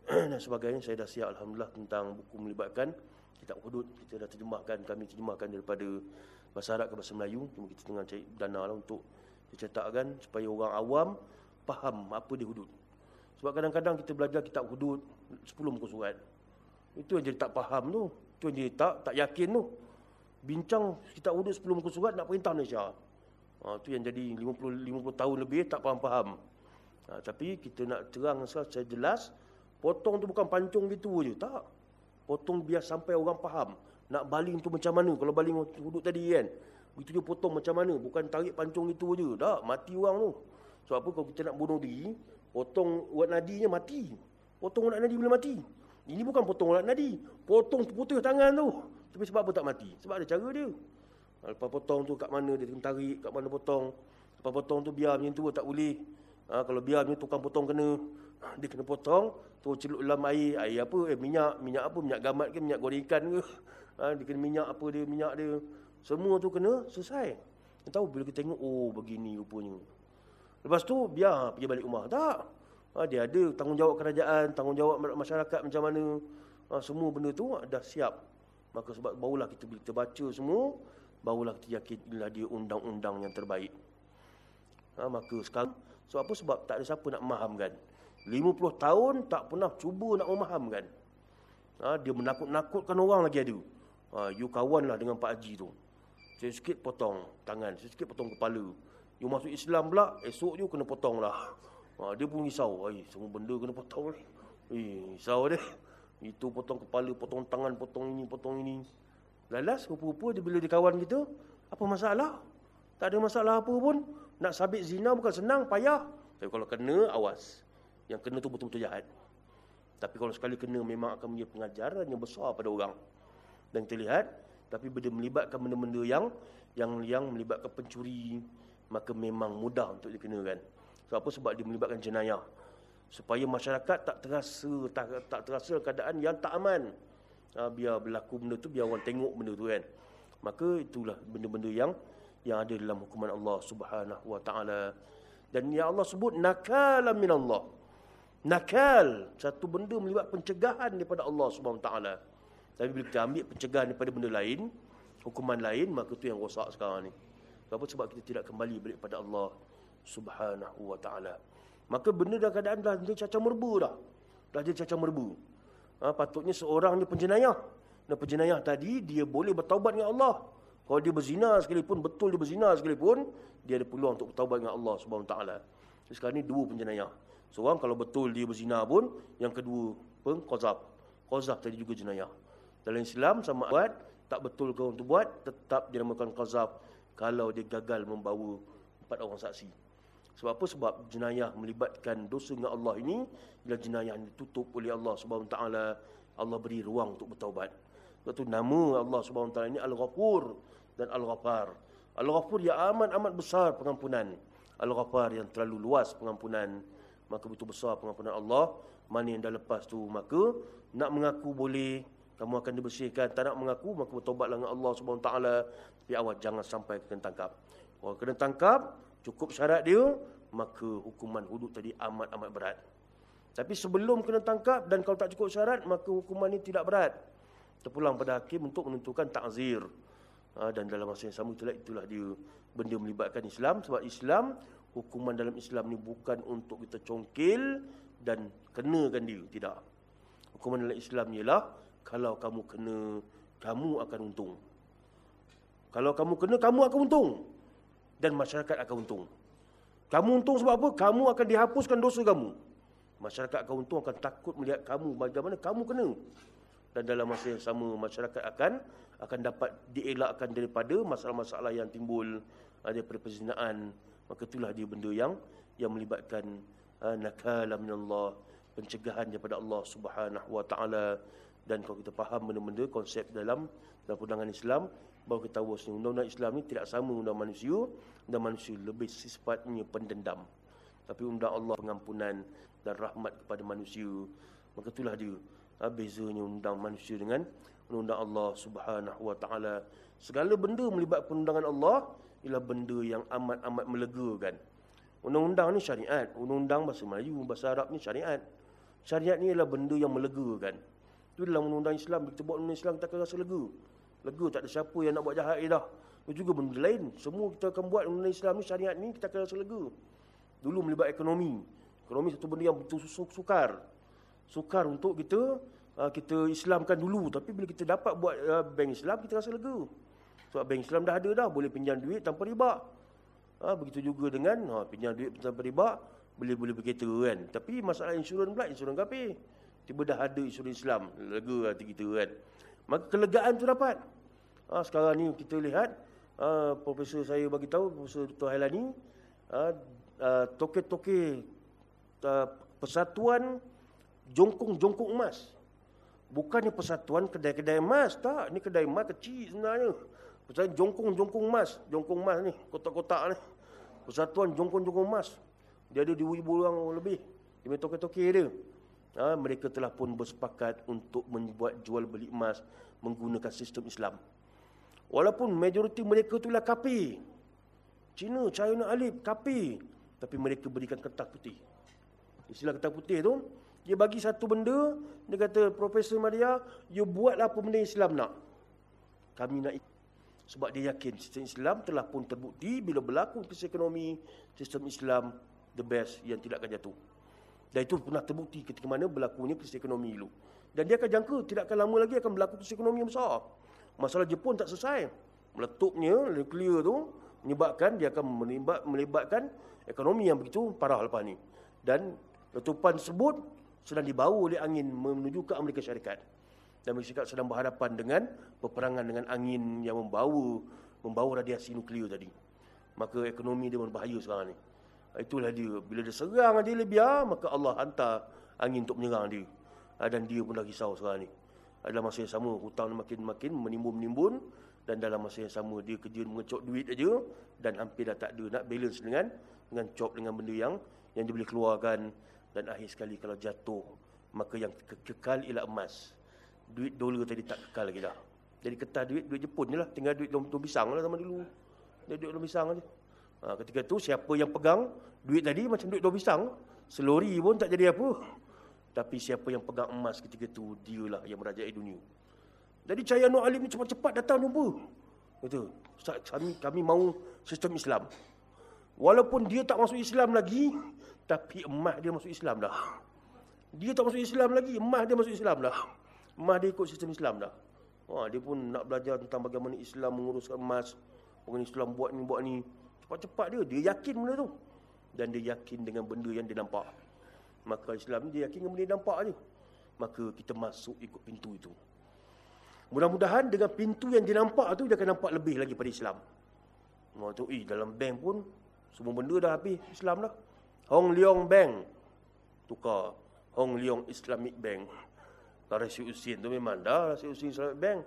Dan sebagainya. Saya dah siap Alhamdulillah tentang buku melibatkan kitab hudud. Kita dah terjemahkan. Kami terjemahkan daripada bahasa Arab ke bahasa Melayu. Cuma kita tengah cari dana lah untuk dicetakkan supaya orang awam faham apa dia hudud. Sebab kadang-kadang kita belajar kitab hudud 10 muka surat. Itu yang jadi tak faham tu. Itu yang jadi tak tak yakin tu. Bincang kitab hudud 10 muka surat nak perintah Malaysia. Ha, itu yang jadi 50 50 tahun lebih tak faham-faham. Ha, tapi kita nak terang secara jelas, potong tu bukan pancung gitu je, tak. Potong biar sampai orang faham. Nak baling tu macam mana kalau baling hudud tadi kan. Begitu dia potong macam mana. Bukan tarik pancung itu je. Tak, mati orang tu. Sebab apa kalau kita nak bunuh diri, potong urat nadinya mati. Potong urat nadi boleh mati. Ini bukan potong urat nadi. Potong putus tangan tu. Tapi sebab apa tak mati? Sebab ada cara dia. Lepas potong tu kat mana dia tarik, kat mana potong. Lepas potong tu biar macam tu tak boleh. Ha, kalau biar macam tukang potong kena, dia kena potong, tu celup dalam air, air apa? Eh, minyak, minyak apa? Minyak gamat ke? Minyak goreng ikan ke? Ha, dia kena minyak apa dia, minyak dia. Semua tu kena selesai. Kita tahu bila kita tengok, oh begini rupanya. Lepas tu, biar pergi balik rumah. Tak. Ha, dia ada tanggungjawab kerajaan, tanggungjawab masyarakat macam mana. Ha, semua benda tu dah siap. Maka sebab barulah kita, bila kita baca semua, barulah kita yakin inilah dia undang-undang yang terbaik. Ha, maka sekarang, sebab apa? Sebab tak ada siapa nak memahamkan. 50 tahun tak pernah cuba nak memahamkan. Ha, dia menakut-nakutkan orang lagi ada. Ha, you kawan lah dengan Pak Haji tu. Sikit-sikit potong tangan, sikit-sikit potong kepala. You masuk Islam pula, esok you kena potong lah. Ha, dia pun risau. Ay, semua benda kena potong. Eh, risau dia. Itu potong kepala, potong tangan, potong ini, potong ini. Lalas, rupa-rupa dia bila dia kawan kita, apa masalah? Tak ada masalah apa pun. Nak sabit zina bukan senang, payah. Tapi kalau kena, awas. Yang kena tu betul-betul jahat. Tapi kalau sekali kena, memang akan menjadi pengajaran yang besar pada orang. Dan kita lihat, tapi bila melibatkan benda-benda yang yang yang melibatkan pencuri maka memang mudah untuk dikenakan sebab apa? Sebab dia melibatkan jenayah. Supaya masyarakat tak terasa tak, tak terasa keadaan yang tak aman. Ha, biar berlaku benda tu biar orang tengok benda tu kan? Maka itulah benda-benda yang yang ada dalam hukuman Allah Subhanahu wa taala. Dan ya Allah sebut nakal min Allah nakal satu benda melibat pencegahan daripada Allah Subhanahu wa taala. Tapi bila kita ambil pencegahan daripada benda lain, hukuman lain, maka itu yang rosak sekarang ni. Sebab kita tidak kembali balik pada Allah Subhanahu wa taala. Maka benda dah keadaan dah jadi cacat merbu dah. Dah jadi cacat merbu. Ha, patutnya seorang ni penjenayah. Dan penjenayah tadi dia boleh bertaubat dengan Allah. Kalau dia berzina sekalipun, betul dia berzina sekalipun, dia ada peluang untuk bertaubat dengan Allah Subhanahu wa taala. Sekarang ni dua penjenayah. Seorang kalau betul dia berzina pun, yang kedua pun qazaf. Qazaf tadi juga jenayah. Dalam Islam sama buat tak betul kau untuk buat tetap dinamakan qazaf kalau dia gagal membawa empat orang saksi. Sebab apa? Sebab jenayah melibatkan dosa dengan Allah ini ialah jenayah yang ditutup oleh Allah taala. Allah beri ruang untuk bertaubat. Sebab itu nama Allah taala ini Al-Ghafur dan Al-Ghaffar. Al-Ghafur yang amat amat besar pengampunan. Al-Ghaffar yang terlalu luas pengampunan. Maka begitu besar pengampunan Allah. Mana yang dah lepas tu maka nak mengaku boleh kamu akan dibersihkan tak nak mengaku maka bertobatlah dengan Allah taala tapi awak jangan sampai kena tangkap kalau kena tangkap cukup syarat dia maka hukuman hudud tadi amat amat berat. Tapi sebelum kena tangkap dan kalau tak cukup syarat maka hukuman ini tidak berat. Terpulang pada hakim untuk menentukan takzir. Ha, dan dalam masa yang sama itulah itulah dia benda melibatkan Islam. Sebab Islam hukuman dalam Islam ni bukan untuk kita congkil dan kenakan dia. Tidak. Hukuman dalam Islam ialah kalau kamu kena, kamu akan untung. Kalau kamu kena, kamu akan untung. Dan masyarakat akan untung. Kamu untung sebab apa? Kamu akan dihapuskan dosa kamu. Masyarakat akan untung, akan takut melihat kamu bagaimana kamu kena. Dan dalam masa yang sama, masyarakat akan akan dapat dielakkan daripada masalah-masalah yang timbul daripada perzinaan. Maka itulah dia benda yang yang melibatkan uh, nakala minallah, pencegahan daripada Allah Subhanahu wa taala dan kalau kita faham benda-benda konsep dalam dalam pandangan Islam bahawa kita tahu undang-undang Islam ni tidak sama undang manusia dan manusia lebih sifatnya pendendam. Tapi undang Allah pengampunan dan rahmat kepada manusia maka itulah dia. Ha, bezanya undang manusia dengan undang Allah Subhanahu wa taala. Segala benda melibatkan undangan Allah ialah benda yang amat-amat melegakan. Undang-undang ni syariat. Undang-undang bahasa Melayu bahasa Arab ni syariat. Syariat ni ialah benda yang melegakan. Itu dalam undang-undang Islam. Kita buat undang Islam kita akan rasa lega. Lega tak ada siapa yang nak buat jahat ni dah juga benda lain. Semua kita akan buat undang Islam ni syariat ni kita akan rasa lega. Dulu melibat ekonomi. Ekonomi satu benda yang betul sukar. Sukar untuk kita uh, kita Islamkan dulu. Tapi bila kita dapat buat uh, bank Islam kita rasa lega. Sebab bank Islam dah ada dah. Boleh pinjam duit tanpa riba. Uh, begitu juga dengan pinjam duit tanpa riba boleh boleh berkata kan. Tapi masalah insurans pula insurans kafir. Tiba dah ada insurans Islam lega hati kita kan. Maka kelegaan tu dapat. Ha, sekarang ni kita lihat ha, profesor saya bagi tahu profesor Dr. Hailani ha, ha, toke-toke ha, persatuan jongkong-jongkong emas. Bukannya persatuan kedai-kedai emas tak. Ni kedai emas kecil sebenarnya. Persatuan jongkong-jongkong emas jongkong emas ni kotak-kotak ni. Persatuan jongkong-jongkong emas. Dia ada 2,000 orang lebih. Dia toke-toke dia. Ha, mereka telah pun bersepakat untuk membuat jual beli emas menggunakan sistem Islam. Walaupun majoriti mereka itulah kapi. Cina, China, Alip, kapi. Tapi mereka berikan kertas putih. Istilah kertas putih tu, dia bagi satu benda, dia kata, Profesor Maria, you buatlah apa benda Islam nak. Kami nak sebab dia yakin sistem Islam telah pun terbukti bila berlaku krisis ekonomi, sistem Islam the best yang tidak akan jatuh. Dan itu pernah terbukti ketika mana berlakunya krisis ekonomi dulu. Dan dia akan jangka tidak akan lama lagi akan berlaku krisis ekonomi yang besar. Masalah Jepun tak selesai. Meletupnya nuklear tu menyebabkan dia akan melibat, melibatkan ekonomi yang begitu parah lepas ni. Dan letupan tersebut sedang dibawa oleh angin menuju ke Amerika Syarikat. Dan Amerika Syarikat sedang berhadapan dengan peperangan dengan angin yang membawa membawa radiasi nuklear tadi. Maka ekonomi dia berbahaya sekarang ni. Itulah dia. Bila dia serang dia lebih maka Allah hantar angin untuk menyerang dia. Ah, dan dia pun dah risau sekarang ni. Dalam masa yang sama, hutang makin-makin menimbun-menimbun. Dan dalam masa yang sama, dia kerja mengecok duit aja Dan hampir dah tak ada nak balance dengan dengan cop dengan benda yang yang dia boleh keluarkan. Dan akhir sekali kalau jatuh, maka yang ke kekal ialah emas. Duit dolar tadi tak kekal lagi dah. Jadi kertas duit, duit Jepun je lah. Tinggal duit dalam pisang lah zaman dulu. Dia duit dalam pisang aja. Ha, ketika tu siapa yang pegang duit tadi macam duit dua pisang, selori pun tak jadi apa. Tapi siapa yang pegang emas ketika tu, dialah yang merajai dunia. Jadi Cahaya Nur Alim ni cepat-cepat datang jumpa. Betul. Kami, kami mahu sistem Islam. Walaupun dia tak masuk Islam lagi, tapi emas dia masuk Islam dah. Dia tak masuk Islam lagi, emas dia masuk Islam dah. Emas dia ikut sistem Islam dah. Wah, dia pun nak belajar tentang bagaimana Islam menguruskan emas. Bagaimana Islam buat ni, buat ni. Cepat-cepat dia. Dia yakin benda tu. Dan dia yakin dengan benda yang dia nampak. Maka Islam ni dia yakin benda nampak je. Maka kita masuk ikut pintu itu. Mudah-mudahan dengan pintu yang dia nampak tu, dia akan nampak lebih lagi pada Islam. Waktu eh, dalam bank pun, semua benda dah habis Islam dah. Hong Leong Bank. Tukar. Hong Leong Islamic Bank. Rasi Usin tu memang dah Rasi Usin Islamic Bank.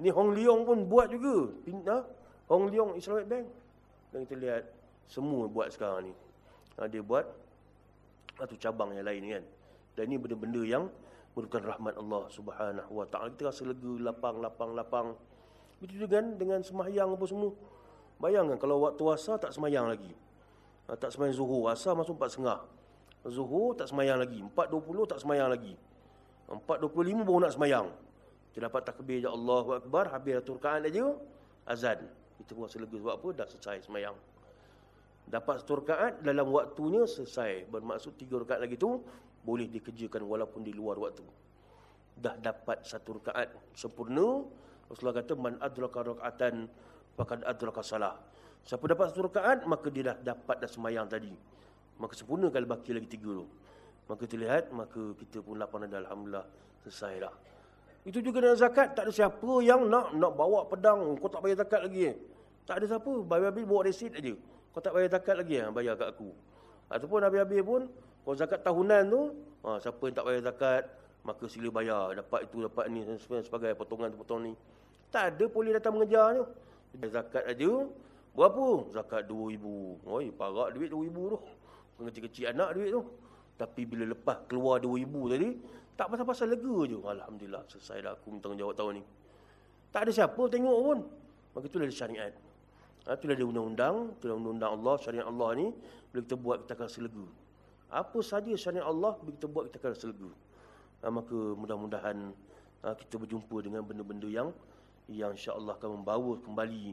Ni Hong Leong pun buat juga. Pindah. Hong Leong Islamic Bank. Dan kita lihat semua buat sekarang ni. Ha, dia buat satu cabang yang lain kan. Dan ini benda-benda yang merupakan rahmat Allah Subhanahu Wa Taala. Kita rasa lega, lapang, lapang, lapang. Begitu kan dengan semayang apa semua. Bayangkan kalau waktu asa tak semayang lagi. Ha, tak semayang zuhur. Asa masuk 4.30. Zuhur tak semayang lagi. 4.20 tak semayang lagi. 4.25 baru nak semayang. Kita dapat takbir ya Allahu Akbar. Habis satu rakaat aja. Azan. Pun rasa lega sebab apa? Dah selesai semayang. Dapat satu rakaat dalam waktunya selesai. Bermaksud tiga rakaat lagi tu boleh dikerjakan walaupun di luar waktu. dah dapat satu rakaat sempurna. Rasulullah kata man adraka rakaatan faqad adraka salah. Siapa dapat satu rakaat maka dia dah dapat dah sembahyang tadi. Maka sempurna kalau baki lagi tiga tu. Maka lihat maka kita pun lapang dah alhamdulillah selesai dah. Itu juga dengan zakat tak ada siapa yang nak nak bawa pedang kau tak bayar zakat lagi. Tak ada siapa, bayar-bayar bawa resit aja. Kau tak bayar zakat lagi eh? bayar kat aku. Ataupun habis-habis pun kau zakat tahunan tu, ha, siapa yang tak bayar zakat maka sila bayar dapat itu dapat ni sebagai potongan-potongan ni. Tak ada polis datang mengejar tu. Zakat aja berapa? Zakat 2000. Oi, parak duit 2000 tu. Kecil-kecil anak duit tu. Tapi bila lepas keluar 2000 tadi, tak pasal-pasal lega je. Alhamdulillah, selesai dah aku minta tahun ni. Tak ada siapa tengok pun. Maka itulah syariat. Ha, itulah ada undang-undang. Itulah undang-undang Allah, syariat Allah ni. Bila kita buat, kita akan rasa lega. Apa saja syariat Allah, bila kita buat, kita akan rasa lega. Ha, maka mudah-mudahan ha, kita berjumpa dengan benda-benda yang yang insya-Allah akan membawa kembali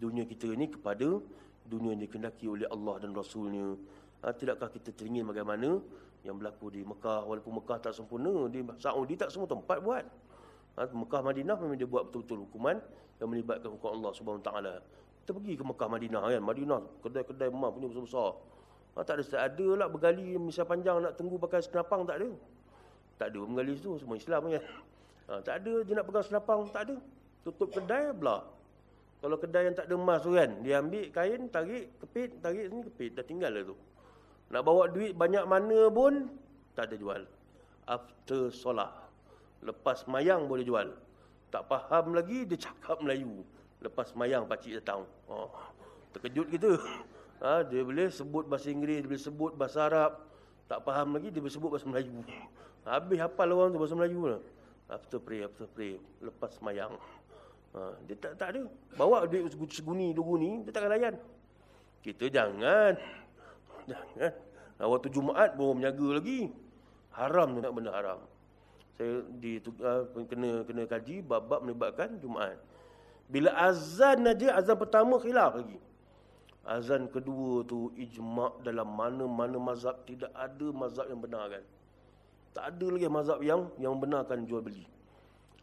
dunia kita ini kepada dunia yang dikendaki oleh Allah dan Rasulnya. Ha, tidakkah kita teringin bagaimana yang berlaku di Mekah walaupun Mekah tak sempurna di Saudi tak semua tempat buat ha, Mekah Madinah memang dia buat betul-betul hukuman yang melibatkan hukum Allah Subhanahu taala kita pergi ke Mekah Madinah kan? Madinah kedai-kedai emas punya besar-besar. Ha, tak ada tak ada lah bergali misal panjang nak tunggu pakai senapang tak ada. Tak ada menggali situ semua Islam kan? Ha, tak ada dia nak pegang senapang tak ada. Tutup kedai belah kalau kedai yang tak ada emas tu kan? Dia ambil kain tarik kepit tarik sini kepit. Dah tinggal lah tu. Nak bawa duit banyak mana pun tak ada jual. After solat. Lepas mayang boleh jual. Tak faham lagi dia cakap Melayu. Lepas mayang pakcik datang. Oh, terkejut kita. Ha, dia boleh sebut bahasa Inggeris, dia boleh sebut bahasa Arab. Tak faham lagi dia boleh sebut bahasa Melayu. Habis hafal orang tu bahasa Melayu. After pray, after pray. Lepas mayang. Ha, dia tak, tak ada. Bawa duit seguni, dua guni, dia takkan layan. Kita jangan. Jangan. Nah, waktu Jumaat baru menjaga lagi. Haram tu nak benda haram. Saya di uh, kena kena kaji bab-bab melibatkan Jumaat. Bila azan aja azan pertama khilaf lagi. Azan kedua tu ijma' dalam mana-mana mazhab tidak ada mazhab yang benar kan. Tak ada lagi mazhab yang yang benarkan jual beli.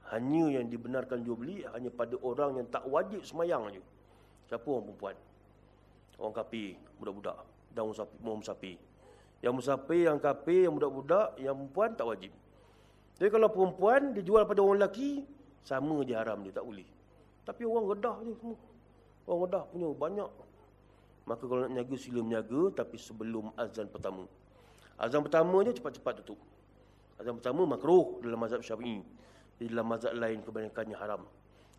Hanya yang dibenarkan jual beli hanya pada orang yang tak wajib semayang aja. Siapa orang perempuan? Orang kafir, budak-budak dan orang musafir. Yang musafir, yang kafir, yang budak-budak, yang perempuan tak wajib. Jadi kalau perempuan dijual pada orang lelaki, sama je haram dia tak boleh. Tapi orang redah je semua. Orang redah punya banyak. Maka kalau nak niaga sila menjaga tapi sebelum azan pertama. Azan pertama je cepat-cepat tutup. Azan pertama makruh dalam mazhab Syafi'i. Di dalam mazhab lain kebanyakannya haram.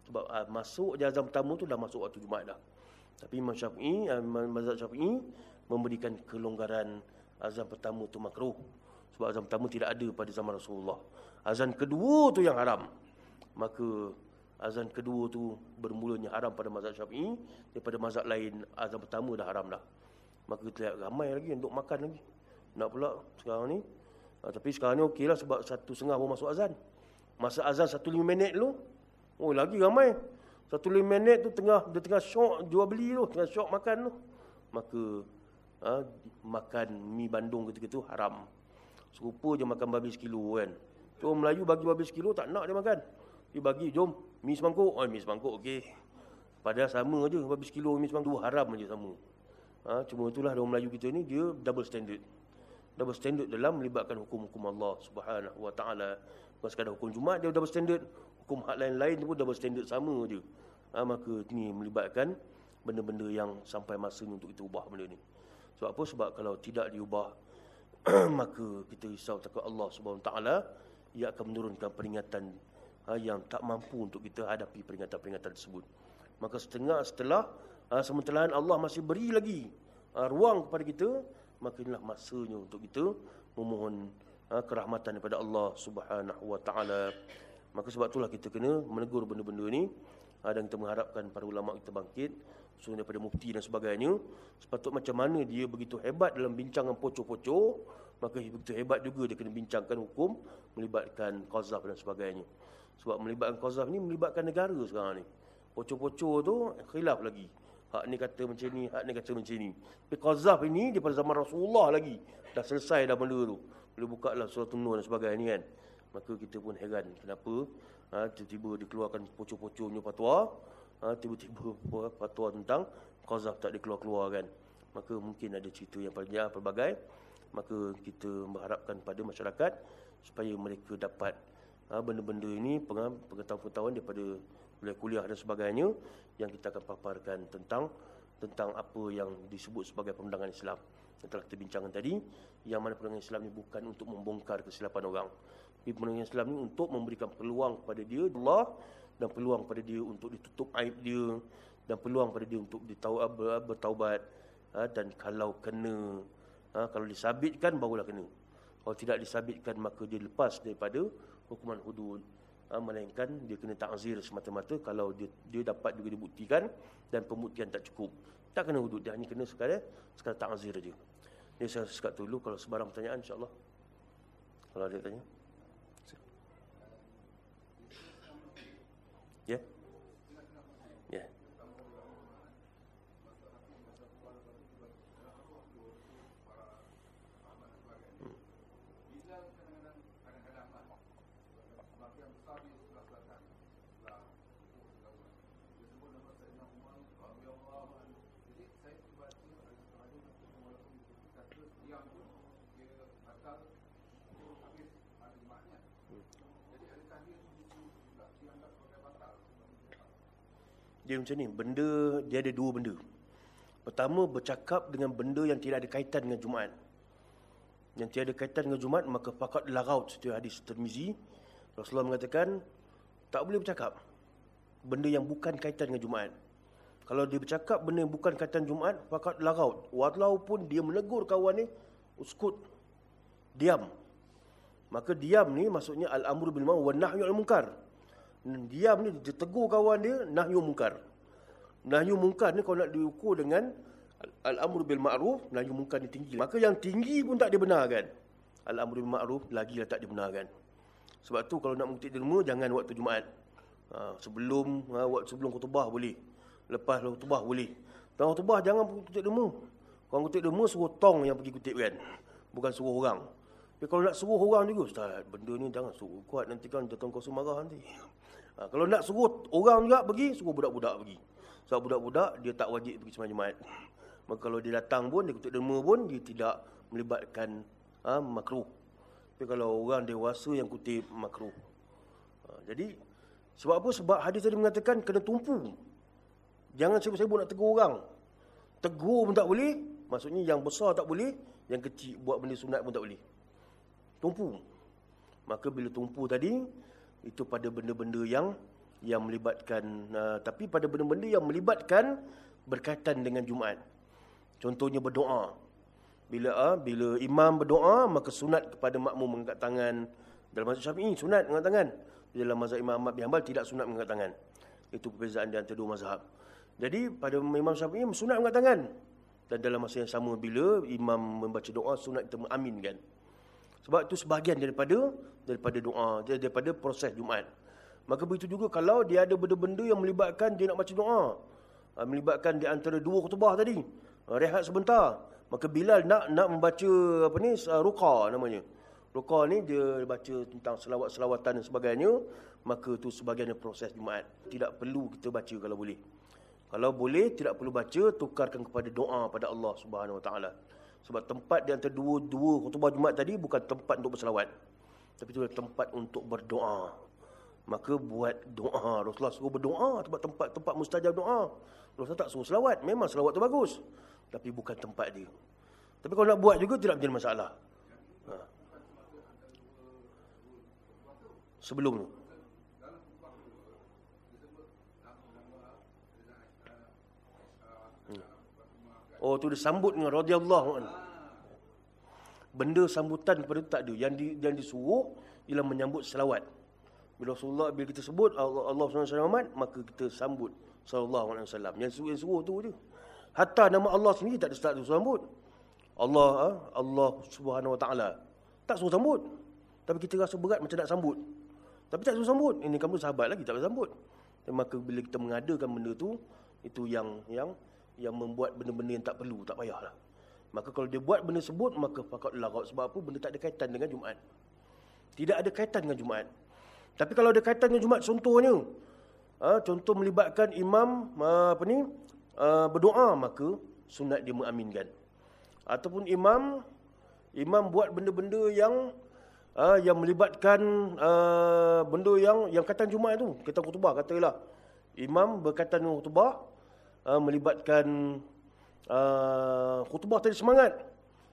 Sebab uh, masuk je azan pertama tu dah masuk waktu Jumaat dah. Tapi Imam Syafi'i, uh, mazhab Syafi'i memberikan kelonggaran azan pertama tu makruh sebab azan pertama tidak ada pada zaman Rasulullah azan kedua tu yang haram maka azan kedua tu bermulanya haram pada mazhab syafi'i daripada mazhab lain azan pertama dah haram dah. Maka kita lihat ramai lagi untuk makan lagi. Nak pula sekarang ni? Ha, tapi sekarang ni okey lah sebab satu setengah baru masuk azan. Masa azan satu lima minit tu oh lagi ramai. Satu lima minit tu tengah dia tengah syok jual beli tu tengah syok makan tu. Maka ha, makan mi Bandung ketika itu haram. Serupa je makan babi sekilo kan. Cuma Melayu bagi babi sekilo tak nak dia makan. Dia bagi jom mi semangkuk. Oh mi semangkuk okey. Padahal sama je babi sekilo mi semangkuk haram je sama. Ha, cuma itulah orang Melayu kita ni dia double standard. Double standard dalam melibatkan hukum-hukum Allah Subhanahu Wa Taala. Bukan sekadar hukum Jumaat dia double standard, hukum hak lain-lain pun double standard sama je. Ha, maka ini melibatkan benda-benda yang sampai masanya untuk kita ubah benda ni. Sebab apa? Sebab kalau tidak diubah maka kita risau takut Allah Subhanahu taala ia akan menurunkan peringatan ha, yang tak mampu untuk kita hadapi peringatan-peringatan tersebut. Maka setengah setelah ha, sementara Allah masih beri lagi ha, ruang kepada kita, maka inilah masanya untuk kita memohon ha, kerahmatan daripada Allah Subhanahu wa taala. Maka sebab itulah kita kena menegur benda-benda ini ha, dan kita mengharapkan para ulama kita bangkit so daripada mufti dan sebagainya sepatut macam mana dia begitu hebat dalam bincangan pocok-pocok maka begitu hebat juga dia kena bincangkan hukum melibatkan qazaf dan sebagainya sebab melibatkan qazaf ni melibatkan negara sekarang ni. Pocok-pocok tu khilaf lagi. Hak ni kata macam ni hak ni kata macam ni. Tapi qazaf ini daripada zaman Rasulullah lagi. Dah selesai dah benda tu. Boleh buka lah surah Nur dan sebagainya kan. Maka kita pun heran kenapa ha, tiba-tiba dikeluarkan pocong-pocongnya fatwa, ha, tiba-tiba fatwa tentang qazaf tak dikeluar-keluarkan. Maka mungkin ada cerita yang pelbagai. Maka kita mengharapkan pada masyarakat supaya mereka dapat ha, benda-benda ini pengetahuan-pengetahuan daripada kuliah-kuliah dan sebagainya yang kita akan paparkan tentang tentang apa yang disebut sebagai pemandangan Islam yang telah kita bincangkan tadi yang mana pemandangan Islam ini bukan untuk membongkar kesilapan orang. Tapi pemandangan Islam ini untuk memberikan peluang kepada dia Allah dan peluang kepada dia untuk ditutup aib dia dan peluang kepada dia untuk bertaubat. Ha, dan kalau kena ha, kalau disabitkan barulah kena. Kalau tidak disabitkan maka dia lepas daripada hukuman hudud ha, melainkan dia kena takzir semata-mata. Kalau dia dia dapat juga dibuktikan dan pembuktian tak cukup tak kena hudud dia hanya kena sekadar sekadar takzir saja ni saya sekat dulu kalau sebarang pertanyaan insyaallah. Kalau ada tanya dia macam ni. Benda dia ada dua benda. Pertama bercakap dengan benda yang tidak ada kaitan dengan Jumaat. Yang tiada kaitan dengan Jumaat maka fakat lagaut setiap hadis Tirmizi. Rasulullah mengatakan tak boleh bercakap benda yang bukan kaitan dengan Jumaat. Kalau dia bercakap benda yang bukan kaitan Jumaat fakat lagaut walaupun dia menegur kawan ni uskut diam. Maka diam ni maksudnya al-amru bil ma'ruf wa nahyu anil munkar diam ni dia tegur kawan dia nahyu munkar nahyu munkar ni kalau nak diukur dengan al-amru bil ma'ruf nahyu munkar ni tinggi. Maka yang tinggi pun tak dibenarkan. Al-amru bil ma'ruf lagi lah tak dibenarkan. Sebab tu kalau nak mengutip ilmu jangan waktu Jumaat. Ha, sebelum ha, waktu sebelum khutbah boleh. Lepas khutbah boleh. Tengah khutbah jangan kutip ilmu. Kalau kutip ilmu suruh tong yang pergi kutip kan bukan suruh orang. Tapi kalau nak suruh orang juga ustaz benda ni jangan suruh kuat nanti kan datang kau marah nanti Ha, kalau nak suruh orang juga pergi, suruh budak-budak pergi. Sebab budak-budak dia tak wajib pergi sembang Jumaat. Maka kalau dia datang pun, dia kutip derma pun, dia tidak melibatkan ha, makruh. Tapi kalau orang dewasa yang kutip makruh. Ha, jadi, sebab apa? Sebab hadis tadi mengatakan kena tumpu. Jangan sibuk-sibuk nak tegur orang. Tegur pun tak boleh. Maksudnya yang besar tak boleh. Yang kecil buat benda sunat pun tak boleh. Tumpu. Maka bila tumpu tadi, itu pada benda-benda yang yang melibatkan uh, tapi pada benda-benda yang melibatkan berkaitan dengan Jumaat. Contohnya berdoa. Bila uh, bila imam berdoa maka sunat kepada makmum mengangkat tangan. Dalam mazhab Syafi'i sunat mengangkat tangan. Dalam mazhab Imam Ahmad bin Hanbal tidak sunat mengangkat tangan. Itu perbezaan di antara dua mazhab. Jadi pada Imam Syafi'i sunat mengangkat tangan. Dan dalam masa yang sama bila imam membaca doa sunat kita mengaminkan. Sebab itu sebahagian daripada daripada doa, daripada proses Jumaat. Maka begitu juga kalau dia ada benda-benda yang melibatkan dia nak baca doa. Ah, melibatkan di antara dua khutbah tadi. Ah, rehat sebentar. Maka Bilal nak nak membaca apa ni ah, ruqa namanya. Ruqa ni dia baca tentang selawat-selawatan dan sebagainya, maka itu sebahagian proses Jumaat. Tidak perlu kita baca kalau boleh. Kalau boleh tidak perlu baca, tukarkan kepada doa pada Allah Subhanahu Wa Taala. Sebab tempat di antara dua, dua khutbah Jumat tadi bukan tempat untuk berselawat. Tapi itu tempat untuk berdoa. Maka buat doa. Rasulullah suruh berdoa tempat tempat tempat mustajab doa. Rasulullah tak suruh selawat. Memang selawat tu bagus. Tapi bukan tempat dia. Tapi kalau nak buat juga tidak menjadi masalah. Ha. Sebelum tu. Oh tu dia sambut dengan radhiyallahu anhu. Benda sambutan itu tak ada. Yang di, yang disuruh ialah menyambut selawat. Bila Rasulullah bila kita sebut Allah, Allah SWT maka kita sambut sallallahu alaihi wasallam. Yang suruh yang suruh tu je. Hatta nama Allah sendiri tak ada sambut. Allah ha? Allah Subhanahu wa taala. Tak suruh sambut. Tapi kita rasa berat macam nak sambut. Tapi tak suruh sambut. Ini kamu sahabat lagi tak boleh sambut. Dan maka bila kita mengadakan benda tu itu yang yang yang membuat benda-benda yang tak perlu, tak payahlah. Maka kalau dia buat benda sebut, maka fakat larat. Sebab apa? Benda tak ada kaitan dengan Jumaat. Tidak ada kaitan dengan Jumaat. Tapi kalau ada kaitan dengan Jumaat, contohnya, uh, contoh melibatkan imam uh, apa ni uh, berdoa, maka sunat dia mengaminkan. Ataupun imam imam buat benda-benda yang uh, yang melibatkan uh, benda yang yang kaitan Jumaat tu. Kita khutbah katalah imam berkaitan dengan khutbah uh, melibatkan uh, khutbah tadi semangat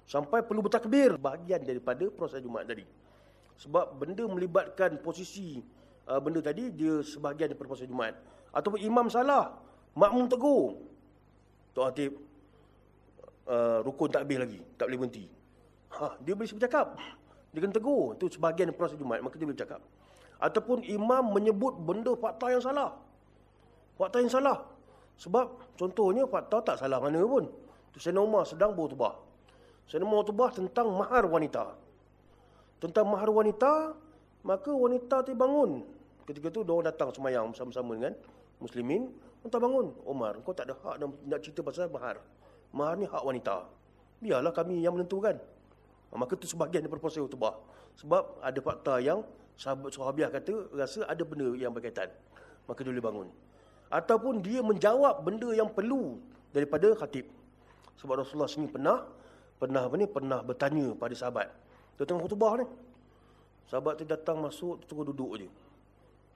sampai perlu bertakbir bahagian daripada proses Jumaat tadi. Sebab benda melibatkan posisi uh, benda tadi dia sebahagian daripada proses Jumaat. Ataupun imam salah, makmum tegur. Tok Hatib uh, rukun tak habis lagi, tak boleh berhenti. Ha, dia boleh bercakap. Dia kena tegur. Itu sebahagian proses Jumaat, maka dia boleh bercakap. Ataupun imam menyebut benda fakta yang salah. Fakta yang salah. Sebab contohnya fakta tak salah mana pun. Tu Sayyidina Umar sedang berkhutbah. Saya nak khutbah tentang mahar wanita. Tentang mahar wanita, maka wanita tu bangun. Ketika tu dia datang semayang bersama-sama dengan muslimin, wanita bangun. Omar, kau tak ada hak nak cerita pasal mahar. Mahar ni hak wanita. Biarlah kami yang menentukan. Maka itu sebahagian daripada proses khutbah. Sebab ada fakta yang sahabat sahabiah kata rasa ada benda yang berkaitan. Maka dia boleh bangun. Ataupun dia menjawab benda yang perlu daripada khatib. Sebab Rasulullah sendiri pernah pernah apa ni pernah bertanya pada sahabat. Dia tengah khutbah ni. Sahabat tu datang masuk terus duduk je.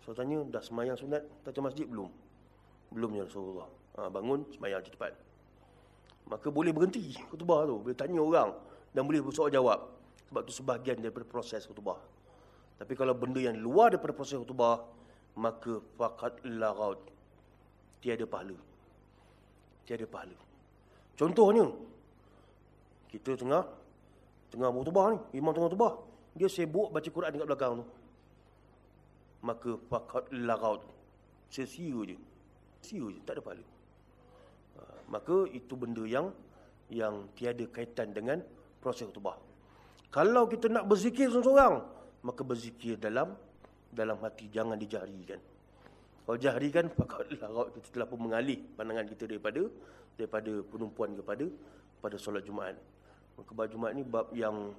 So tanya dah semayang sunat tak masjid belum? Belum ya Rasulullah. Ha, bangun semayang cepat. Maka boleh berhenti khutbah tu, boleh tanya orang dan boleh bersoal jawab. Sebab tu sebahagian daripada proses khutbah. Tapi kalau benda yang luar daripada proses khutbah, maka faqat laghaut. Tiada pahala. Tiada pahala. Contohnya, kita tengah tengah khutbah ni, imam tengah khutbah, dia sibuk baca Quran dekat belakang tu. Maka faqat lagaut. Sia-sia je. Sia je, tak ada pahala. Ha, maka itu benda yang yang tiada kaitan dengan proses khutbah. Kalau kita nak berzikir seorang-seorang, maka berzikir dalam dalam hati jangan dijarikan. Kalau faqat lagaut kita telah pun mengalih pandangan kita daripada daripada penumpuan kepada pada solat Jumaat. Maka Jumaat ni bab yang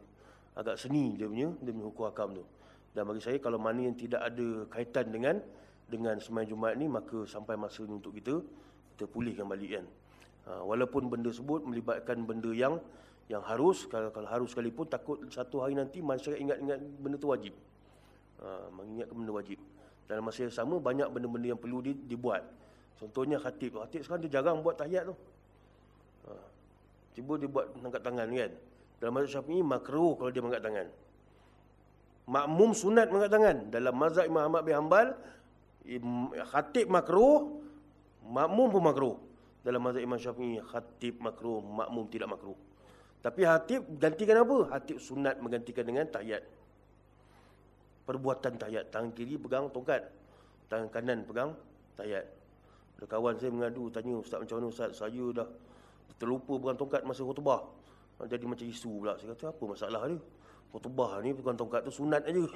agak seni dia punya, dia punya hukum hakam tu. Dan bagi saya kalau mana yang tidak ada kaitan dengan dengan sembahyang Jumaat ni maka sampai masa ni untuk kita kita pulihkan balik kan. Ha, walaupun benda sebut melibatkan benda yang yang harus kalau, kalau harus sekalipun takut satu hari nanti masyarakat ingat-ingat benda tu wajib. Ha, mengingatkan benda wajib. Dalam masa yang sama banyak benda-benda yang perlu di, dibuat. Contohnya khatib. Khatib sekarang dia jarang buat tahiyat tu. Ha, Cuba dia buat angkat tangan kan. Dalam mazhab Syafi'i makruh kalau dia angkat tangan. Makmum sunat angkat tangan. Dalam mazhab Imam Ahmad bin Hanbal khatib makruh, makmum pun makruh. Dalam mazhab Imam Syafi'i khatib makruh, makmum tidak makruh. Tapi khatib gantikan apa? Khatib sunat menggantikan dengan tahiyat. Perbuatan tahiyat. Tangan kiri pegang tongkat. Tangan kanan pegang tahiyat. Ada kawan saya mengadu, tanya Ustaz macam mana Ustaz? Saya dah terlupa pegang tongkat masa khutbah. Jadi macam isu pula. Saya kata, apa masalah dia? Khutbah ni pegang tongkat tu sunat aja.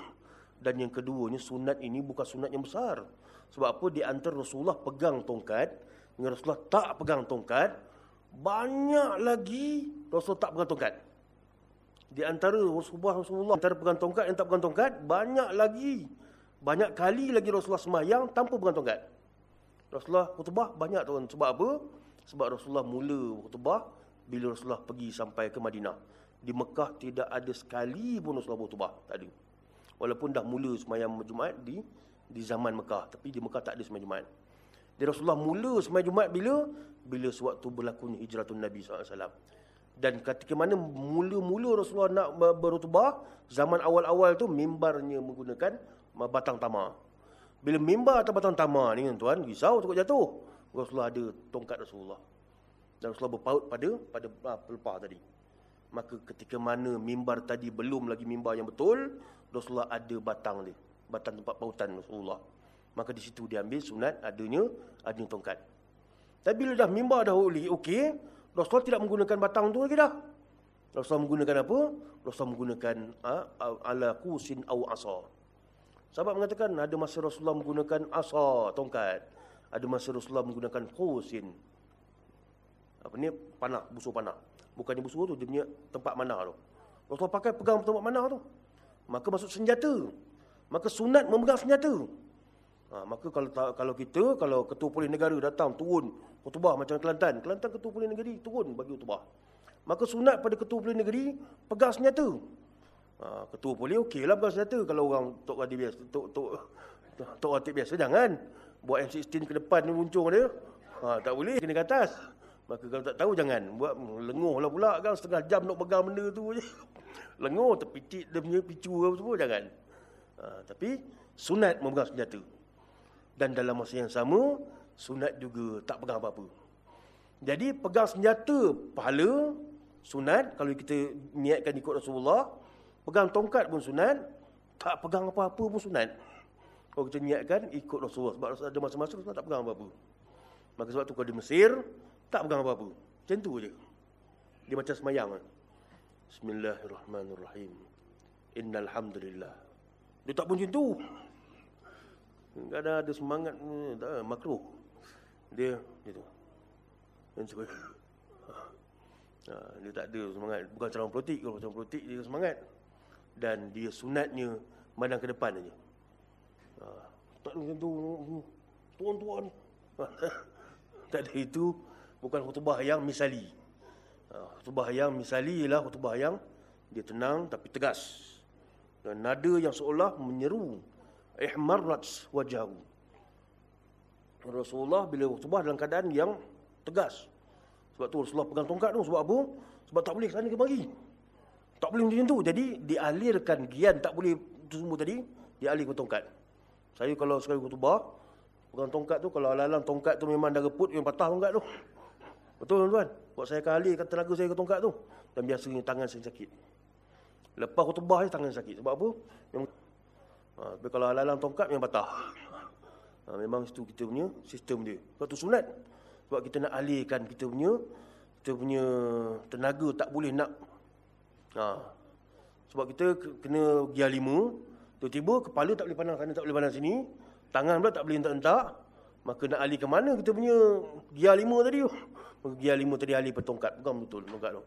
Dan yang keduanya, sunat ini bukan sunat yang besar. Sebab apa? Di antara Rasulullah pegang tongkat, dengan Rasulullah tak pegang tongkat, banyak lagi Rasulullah tak pegang tongkat. Di antara Rasulullah, Rasulullah antara pegang tongkat yang tak pegang tongkat, banyak lagi. Banyak kali lagi Rasulullah semayang tanpa pegang tongkat. Rasulullah khutbah banyak tuan. Sebab apa? Sebab Rasulullah mula khutbah bila Rasulullah pergi sampai ke Madinah. Di Mekah tidak ada sekali pun Rasulullah khutbah. Tak ada. Walaupun dah mula semayam Jumaat di di zaman Mekah. Tapi di Mekah tak ada semayam Jumaat. Di Rasulullah mula semayam Jumaat bila? Bila sewaktu berlakunya hijratun Nabi SAW. Dan ketika mana mula-mula Rasulullah nak berkhutbah, zaman awal-awal tu mimbarnya menggunakan batang tamar. Bila mimbar atau batang tamar ni tuan, risau takut jatuh. Rasulullah ada tongkat Rasulullah. Dan Rasulullah berpaut pada pada ah, pelepah tadi. Maka ketika mana mimbar tadi belum lagi mimbar yang betul, Rasulullah ada batang dia. Batang tempat pautan Rasulullah. Maka di situ dia ambil sunat adanya adanya tongkat. Tapi bila dah mimbar dah okey, Rasulullah tidak menggunakan batang tu lagi dah. Rasulullah menggunakan apa? Rasulullah menggunakan uh, ala qusin au asa. Sahabat mengatakan ada masa Rasulullah menggunakan asa, tongkat. Ada masa Rasulullah menggunakan khusin. Apa ni? Panah, busur panah. Bukannya busur tu, dia punya tempat mana tu. Rasulullah pakai pegang tempat mana tu. maka masuk senjata. Maka sunat memegang senjata. Ha, maka kalau kalau kita, kalau ketua polis negara datang turun khutbah macam Kelantan, Kelantan ketua polis negeri turun bagi khutbah. Maka sunat pada ketua polis negeri pegang senjata. Ha, ketua polis okeylah pegang senjata kalau orang tok rati biasa, tok tok tok rati biasa jangan buat M16 ke depan ni muncung dia. Ha, tak boleh kena ke atas. Maka kalau tak tahu jangan buat lenguh lah pula kan setengah jam nak pegang benda tu je. Lenguh terpicit dia punya picu apa semua jangan. Ha, tapi sunat memegang senjata. Dan dalam masa yang sama sunat juga tak pegang apa-apa. Jadi pegang senjata pahala sunat kalau kita niatkan ikut Rasulullah, pegang tongkat pun sunat, tak pegang apa-apa pun sunat. Kalau kita niatkan ikut Rasulullah sebab ada masa-masa Rasulullah tak pegang apa-apa. Maka sebab tu kalau di Mesir tak pegang apa-apa. Macam tu je. Dia macam semayang. Bismillahirrahmanirrahim. Innal hamdulillah. Dia tak pun macam tu. Kadang ada semangat tak makruh. Dia gitu. Dan sebab ha, dia tak ada semangat bukan calon politik kalau calon politik dia semangat dan dia sunatnya mandang ke depan aja. Ha, tak macam tu tuan-tuan. tak ada itu bukan khutbah yang misali. Ha, khutbah yang misali ialah khutbah yang dia tenang tapi tegas. Dan nada yang seolah menyeru ihmarrat wajahu. Rasulullah bila khutbah dalam keadaan yang tegas. Sebab tu Rasulullah pegang tongkat tu sebab apa? Sebab tak boleh sana kemari. Tak boleh macam tu. Jadi dialirkan gian tak boleh tu semua tadi dialirkan tongkat. Saya kalau sekali khutbah pegang tongkat tu kalau alalang tongkat tu memang dah reput memang patah tongkat tu. Betul tuan-tuan? Buat saya kali kata tenaga saya ke tongkat tu dan biasanya tangan saya sakit. Lepas khutbah je tangan sakit. Sebab apa? Memang Ha, tapi kalau alalang tongkat memang patah. Ha, memang itu kita punya sistem dia. Sebab tu sunat. Sebab kita nak alihkan kita punya kita punya tenaga tak boleh nak. Ha. Sebab kita kena gia lima. Tiba-tiba kepala tak boleh pandang sana, tak boleh pandang sini. Tangan pula tak boleh entak-entak. Maka nak alih ke mana kita punya gia lima tadi. Maka gia lima tadi alih per tongkat. Bukan betul tongkat tu.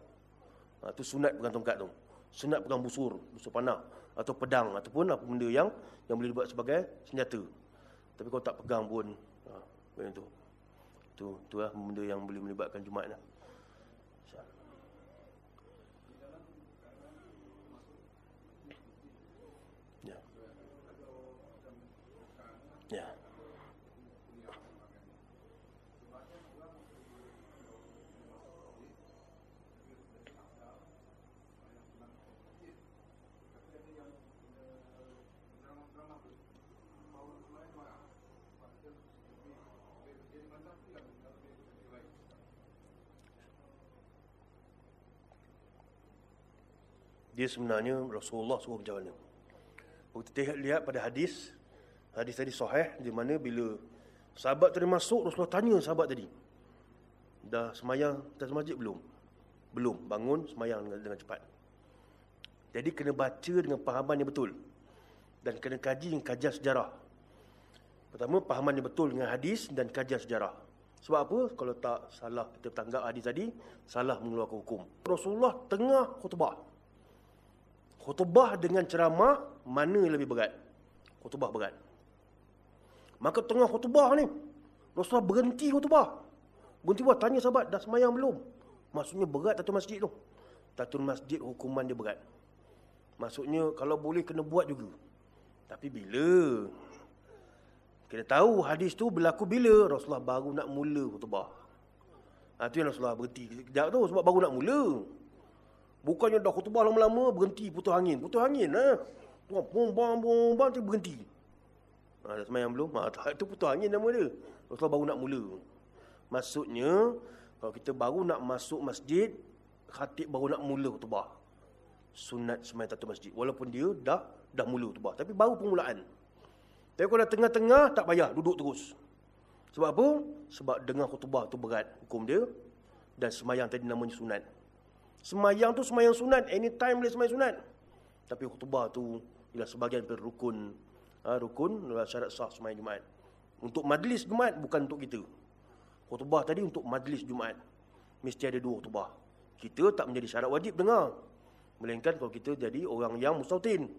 Ha, sunat bukan tongkat tu. Sunat pegang busur, busur panah atau pedang ataupun apa benda yang yang boleh dibuat sebagai senjata. Tapi kalau tak pegang pun ha, macam tu. Tu tu lah benda yang boleh melibatkan Jumaat lah. Ya. Ya. Dia sebenarnya Rasulullah suruh macam mana. Kita lihat pada hadis, hadis tadi sahih, di mana bila sahabat tadi masuk, Rasulullah tanya sahabat tadi, dah semayang atas masjid belum? Belum, bangun semayang dengan, dengan cepat. Jadi kena baca dengan pahaman yang betul. Dan kena kaji dengan kajian sejarah. Pertama, pahaman yang betul dengan hadis dan kajian sejarah. Sebab apa? Kalau tak salah kita tanggap hadis tadi, salah mengeluarkan hukum. Rasulullah tengah khutbah khutbah dengan ceramah mana yang lebih berat? Khutbah berat. Maka tengah khutbah ni Rasulullah berhenti khutbah. Berhenti buat tanya sahabat dah semayang belum? Maksudnya berat tatul masjid tu. Tatul masjid hukuman dia berat. Maksudnya kalau boleh kena buat juga. Tapi bila? Kita tahu hadis tu berlaku bila Rasulullah baru nak mula khutbah. Ha, tu yang Rasulullah berhenti kejap tu sebab baru nak mula. Bukannya dah khutbah lama-lama berhenti putus angin. Putus angin lah. Bom bom bom bom tu berhenti. Ha, dah semayang belum? Ha, itu putus angin nama dia. Rasulullah baru nak mula. Maksudnya, kalau kita baru nak masuk masjid, khatib baru nak mula khutbah. Sunat semayang tatu masjid. Walaupun dia dah dah mula khutbah. Tapi baru permulaan. Tapi kalau dah tengah-tengah, tak payah. Duduk terus. Sebab apa? Sebab dengar khutbah tu berat hukum dia. Dan semayang tadi namanya sunat. Semayang tu semayang sunat. Anytime boleh semayang sunat. Tapi khutbah tu ialah sebagian daripada rukun. Ha, rukun adalah syarat sah semayang Jumaat. Untuk majlis Jumaat bukan untuk kita. Khutbah tadi untuk majlis Jumaat. Mesti ada dua khutbah. Kita tak menjadi syarat wajib dengar. Melainkan kalau kita jadi orang yang mustautin.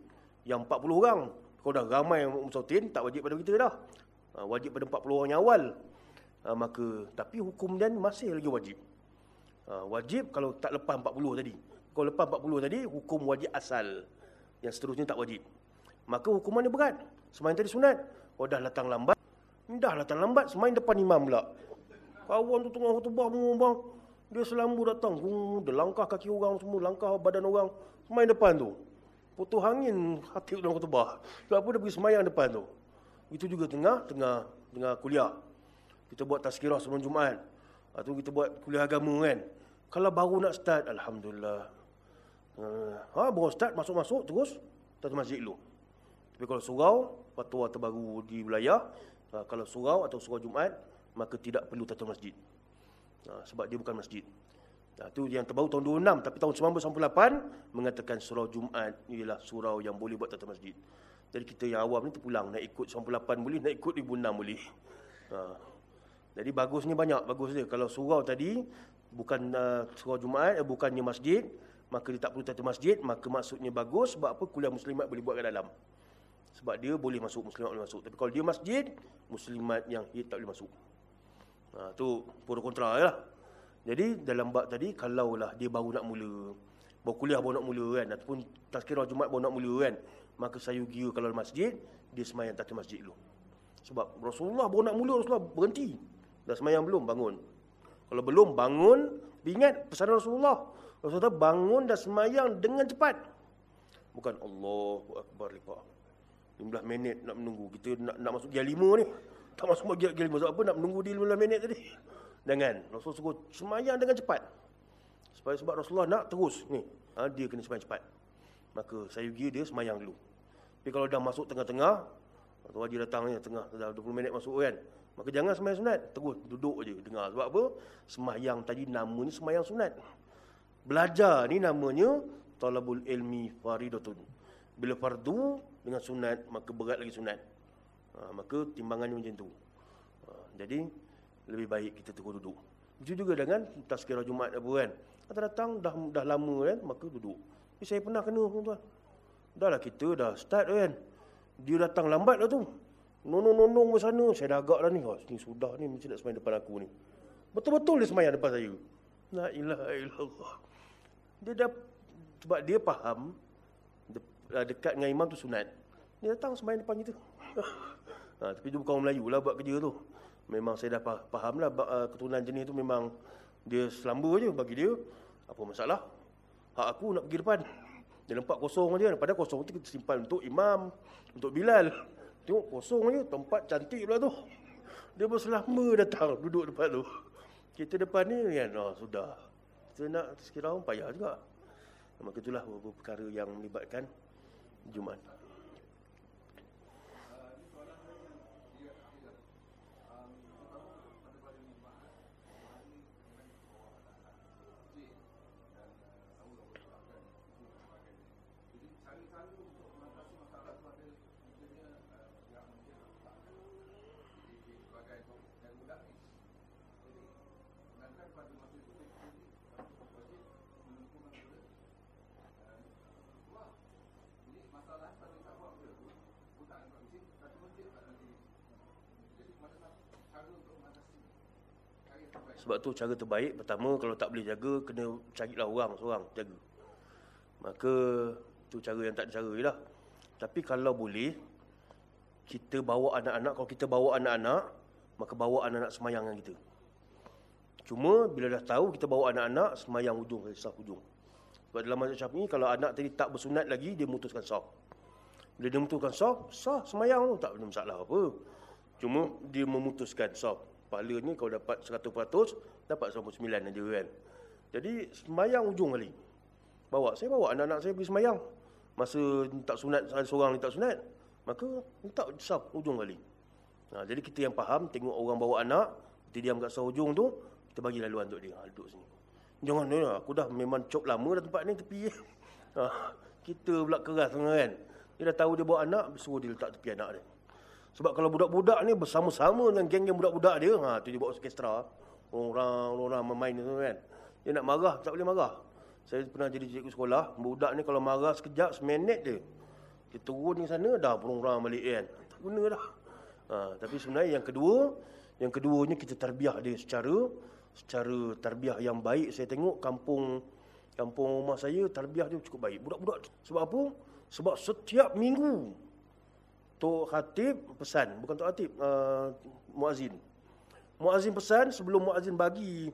Yang 40 orang. Kalau dah ramai musatin, tak wajib pada kita dah. Ha, wajib pada 40 orang yang awal. Ha, maka, tapi hukum dan masih lagi wajib. Ha, wajib kalau tak lepas 40 tadi. Kalau lepas 40 tadi, hukum wajib asal. Yang seterusnya tak wajib. Maka hukuman dia berat. Semain tadi sunat. Oh dah datang lambat. Dah datang lambat, semain depan imam pula. Kawan tu tengah khutbah bang. Dia selambu datang. Hmm, dia langkah kaki orang semua, langkah badan orang. Semain depan tu. Putus angin hati dalam khutbah. Sebab apa dia pergi semayang depan tu. Itu juga tengah, tengah, tengah kuliah. Kita buat tazkirah sebelum Jumaat. Atau kita buat kuliah agama kan. Kalau baru nak start, Alhamdulillah. Ha, baru start, masuk-masuk terus. Tak masjid dulu. Tapi kalau surau, fatwa terbaru di wilayah. Ha, kalau surau atau surau Jumaat, maka tidak perlu tato masjid. Ha, sebab dia bukan masjid. Itu ha, yang terbaru tahun 26. Tapi tahun 1998 mengatakan surau Jumaat ialah surau yang boleh buat tato masjid. Jadi kita yang awam ni terpulang. Nak ikut 98 boleh, nak ikut 2006 boleh. Jadi bagusnya banyak. Bagus dia. Kalau surau tadi bukan uh, surau Jumaat, uh, bukannya masjid, maka dia tak perlu tato masjid, maka maksudnya bagus sebab apa kuliah muslimat boleh buat kat dalam. Sebab dia boleh masuk, muslimat boleh masuk. Tapi kalau dia masjid, muslimat yang hid tak boleh masuk. Ha, tu pro kontra lah. Jadi dalam bab tadi, kalaulah dia baru nak mula, baru kuliah baru nak mula kan, ataupun tazkirah Jumat baru nak mula kan, maka saya kira kalau masjid, dia semayang tak masjid dulu. Sebab Rasulullah baru nak mula, Rasulullah berhenti. Dah semayang belum, bangun. Kalau belum, bangun, ingat pesanan Rasulullah. Rasulullah bangun dan semayang dengan cepat. Bukan Allahu Akbar lipat. 15 minit nak menunggu. Kita nak, nak masuk gear 5 ni. Tak masuk gear, gear 5. Sebab apa nak menunggu di 15 minit tadi? Jangan. Rasul suruh semayang dengan cepat. Supaya sebab Rasulullah nak terus. ni ha, Dia kena semayang cepat. Maka saya gear dia semayang dulu. Tapi kalau dah masuk tengah-tengah. Atau Haji datang ni tengah. Dah 20 minit masuk kan. Maka jangan semayang sunat. Terus duduk je dengar. Sebab apa? Semayang tadi namanya semayang sunat. Belajar ni namanya Talabul ilmi faridatun. Bila fardu dengan sunat, maka berat lagi sunat. Ha, maka timbangannya macam tu. Ha, jadi, lebih baik kita terus duduk. Itu juga dengan tazkirah Jumat apa kan. Kata datang, dah dah lama kan, maka duduk. Tapi saya pernah kena, tuan-tuan. Dah lah kita dah start kan. Dia datang lambat lah tu. Nonong-nonong ke sana. Saya dah agak dah ni. Oh, ni sudah ni, mesti nak semayang depan aku ni. Betul-betul dia semayang depan saya. La ilaha illallah. Dia dah, sebab dia faham, uh, dekat dengan imam tu sunat. Dia datang sembahyang depan kita. ha, tapi dia bukan orang Melayu lah buat kerja tu. Memang saya dah faham lah uh, keturunan jenis tu memang dia selamba je bagi dia. Apa masalah? Hak aku nak pergi depan. Dia nampak kosong je. Padahal kosong tu kita simpan untuk imam. Untuk Bilal. Tengok kosong je. Tempat cantik pula tu. Dia berselamba datang duduk depan tu. Kita depan ni kan. Oh, sudah. Kita nak sekiranya payah juga. Maka itulah beberapa perkara yang melibatkan Jumaat. Sebab tu cara terbaik pertama kalau tak boleh jaga kena carilah orang seorang jaga. Maka tu cara yang tak ada cara lah. Tapi kalau boleh kita bawa anak-anak kalau kita bawa anak-anak maka bawa anak-anak semayang dengan kita. Cuma bila dah tahu kita bawa anak-anak semayang hujung ke sah hujung. Sebab dalam mazhab Syafi'i kalau anak tadi tak bersunat lagi dia mutuskan sah. Bila dia memutuskan sah, sah semayang tu tak ada masalah apa. Cuma dia memutuskan sah pahalanya kau dapat 100% dapat 99 aja kan. Jadi semayang ujung kali. Bawa saya bawa anak-anak saya pergi semayang. Masa tak sunat seorang ni tak sunat, maka tak sah ujung kali. Ha, jadi kita yang faham tengok orang bawa anak, kita diam kat sah ujung tu, kita bagi laluan untuk dia. Ha, duduk sini. Jangan ni aku dah memang cop lama dah tempat ni tepi. Ha, kita pula keras kan. Dia dah tahu dia bawa anak, suruh dia letak tepi anak dia. Sebab kalau budak-budak ni bersama-sama dengan geng-geng budak-budak dia, ha tu dia bawa orkestra. Orang-orang memain tu kan. Dia nak marah, tak boleh marah. Saya pernah jadi cikgu sekolah, budak ni kalau marah sekejap, seminit je. Dia turun di sana, dah berong balik kan. Tak guna dah. Ha, tapi sebenarnya yang kedua, yang keduanya kita terbiah dia secara secara terbiah yang baik. Saya tengok kampung kampung rumah saya terbiah dia cukup baik. Budak-budak sebab apa? Sebab setiap minggu Tok Khatib pesan, bukan Tok Khatib, uh, Muazzin. Muazzin pesan sebelum Muazzin bagi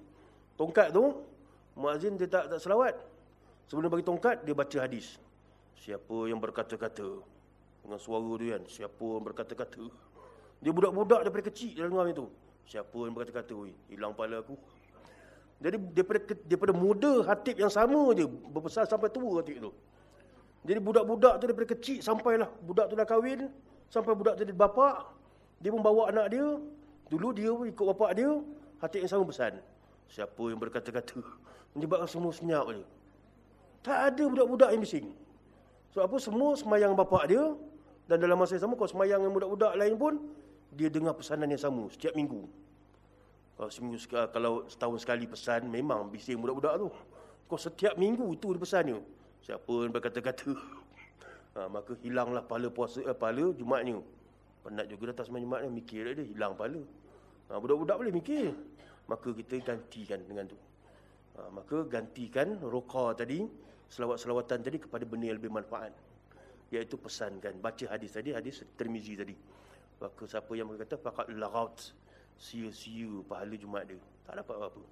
tongkat tu, Muazzin dia tak, tak selawat. Sebelum bagi tongkat, dia baca hadis. Siapa yang berkata-kata dengan suara dia kan, siapa yang berkata-kata dia budak-budak daripada kecil dalam rumah itu. Siapa yang berkata-kata, hilang pala aku. Jadi daripada, daripada muda hatib yang sama je, berbesar sampai tua hatib itu. Jadi budak-budak tu daripada kecil sampailah budak tu dah kahwin, sampai budak jadi bapa, dia pun bawa anak dia, dulu dia ikut bapa dia, hatib yang sama pesan. Siapa yang berkata-kata, menyebabkan semua senyap je. Tak ada budak-budak yang bising. Sebab apa? Semua semayang bapa dia, dan dalam masa yang sama, kalau semayang yang budak-budak lain pun, dia dengar pesanan yang sama setiap minggu. Kalau seminggu kalau setahun sekali pesan memang bising budak-budak tu. Kau setiap minggu itu dia pesannya. Siapa yang berkata-kata ha, maka hilanglah pahala puasa eh, pahala Jumaatnya. Penat juga datang sembahyang Jumaat ni mikir dia hilang pahala. Ha, budak-budak boleh mikir. Maka kita gantikan dengan tu. Ha, maka gantikan roqa tadi, selawat-selawatan tadi kepada benda yang lebih manfaat. Iaitu pesankan baca hadis tadi, hadis Tirmizi tadi. Maka siapa yang berkata faqat laghat sia-sia pahala Jumaat dia. Tak dapat apa-apa.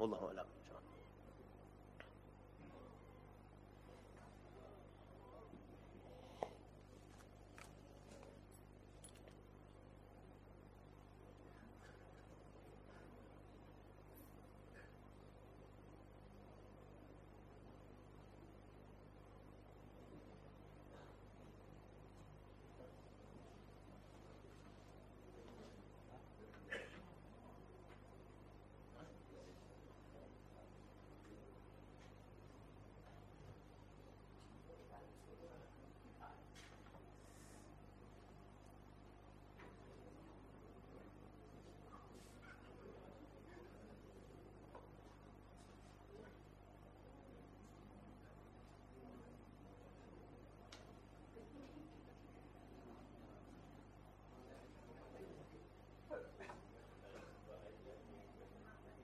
Allah Allah.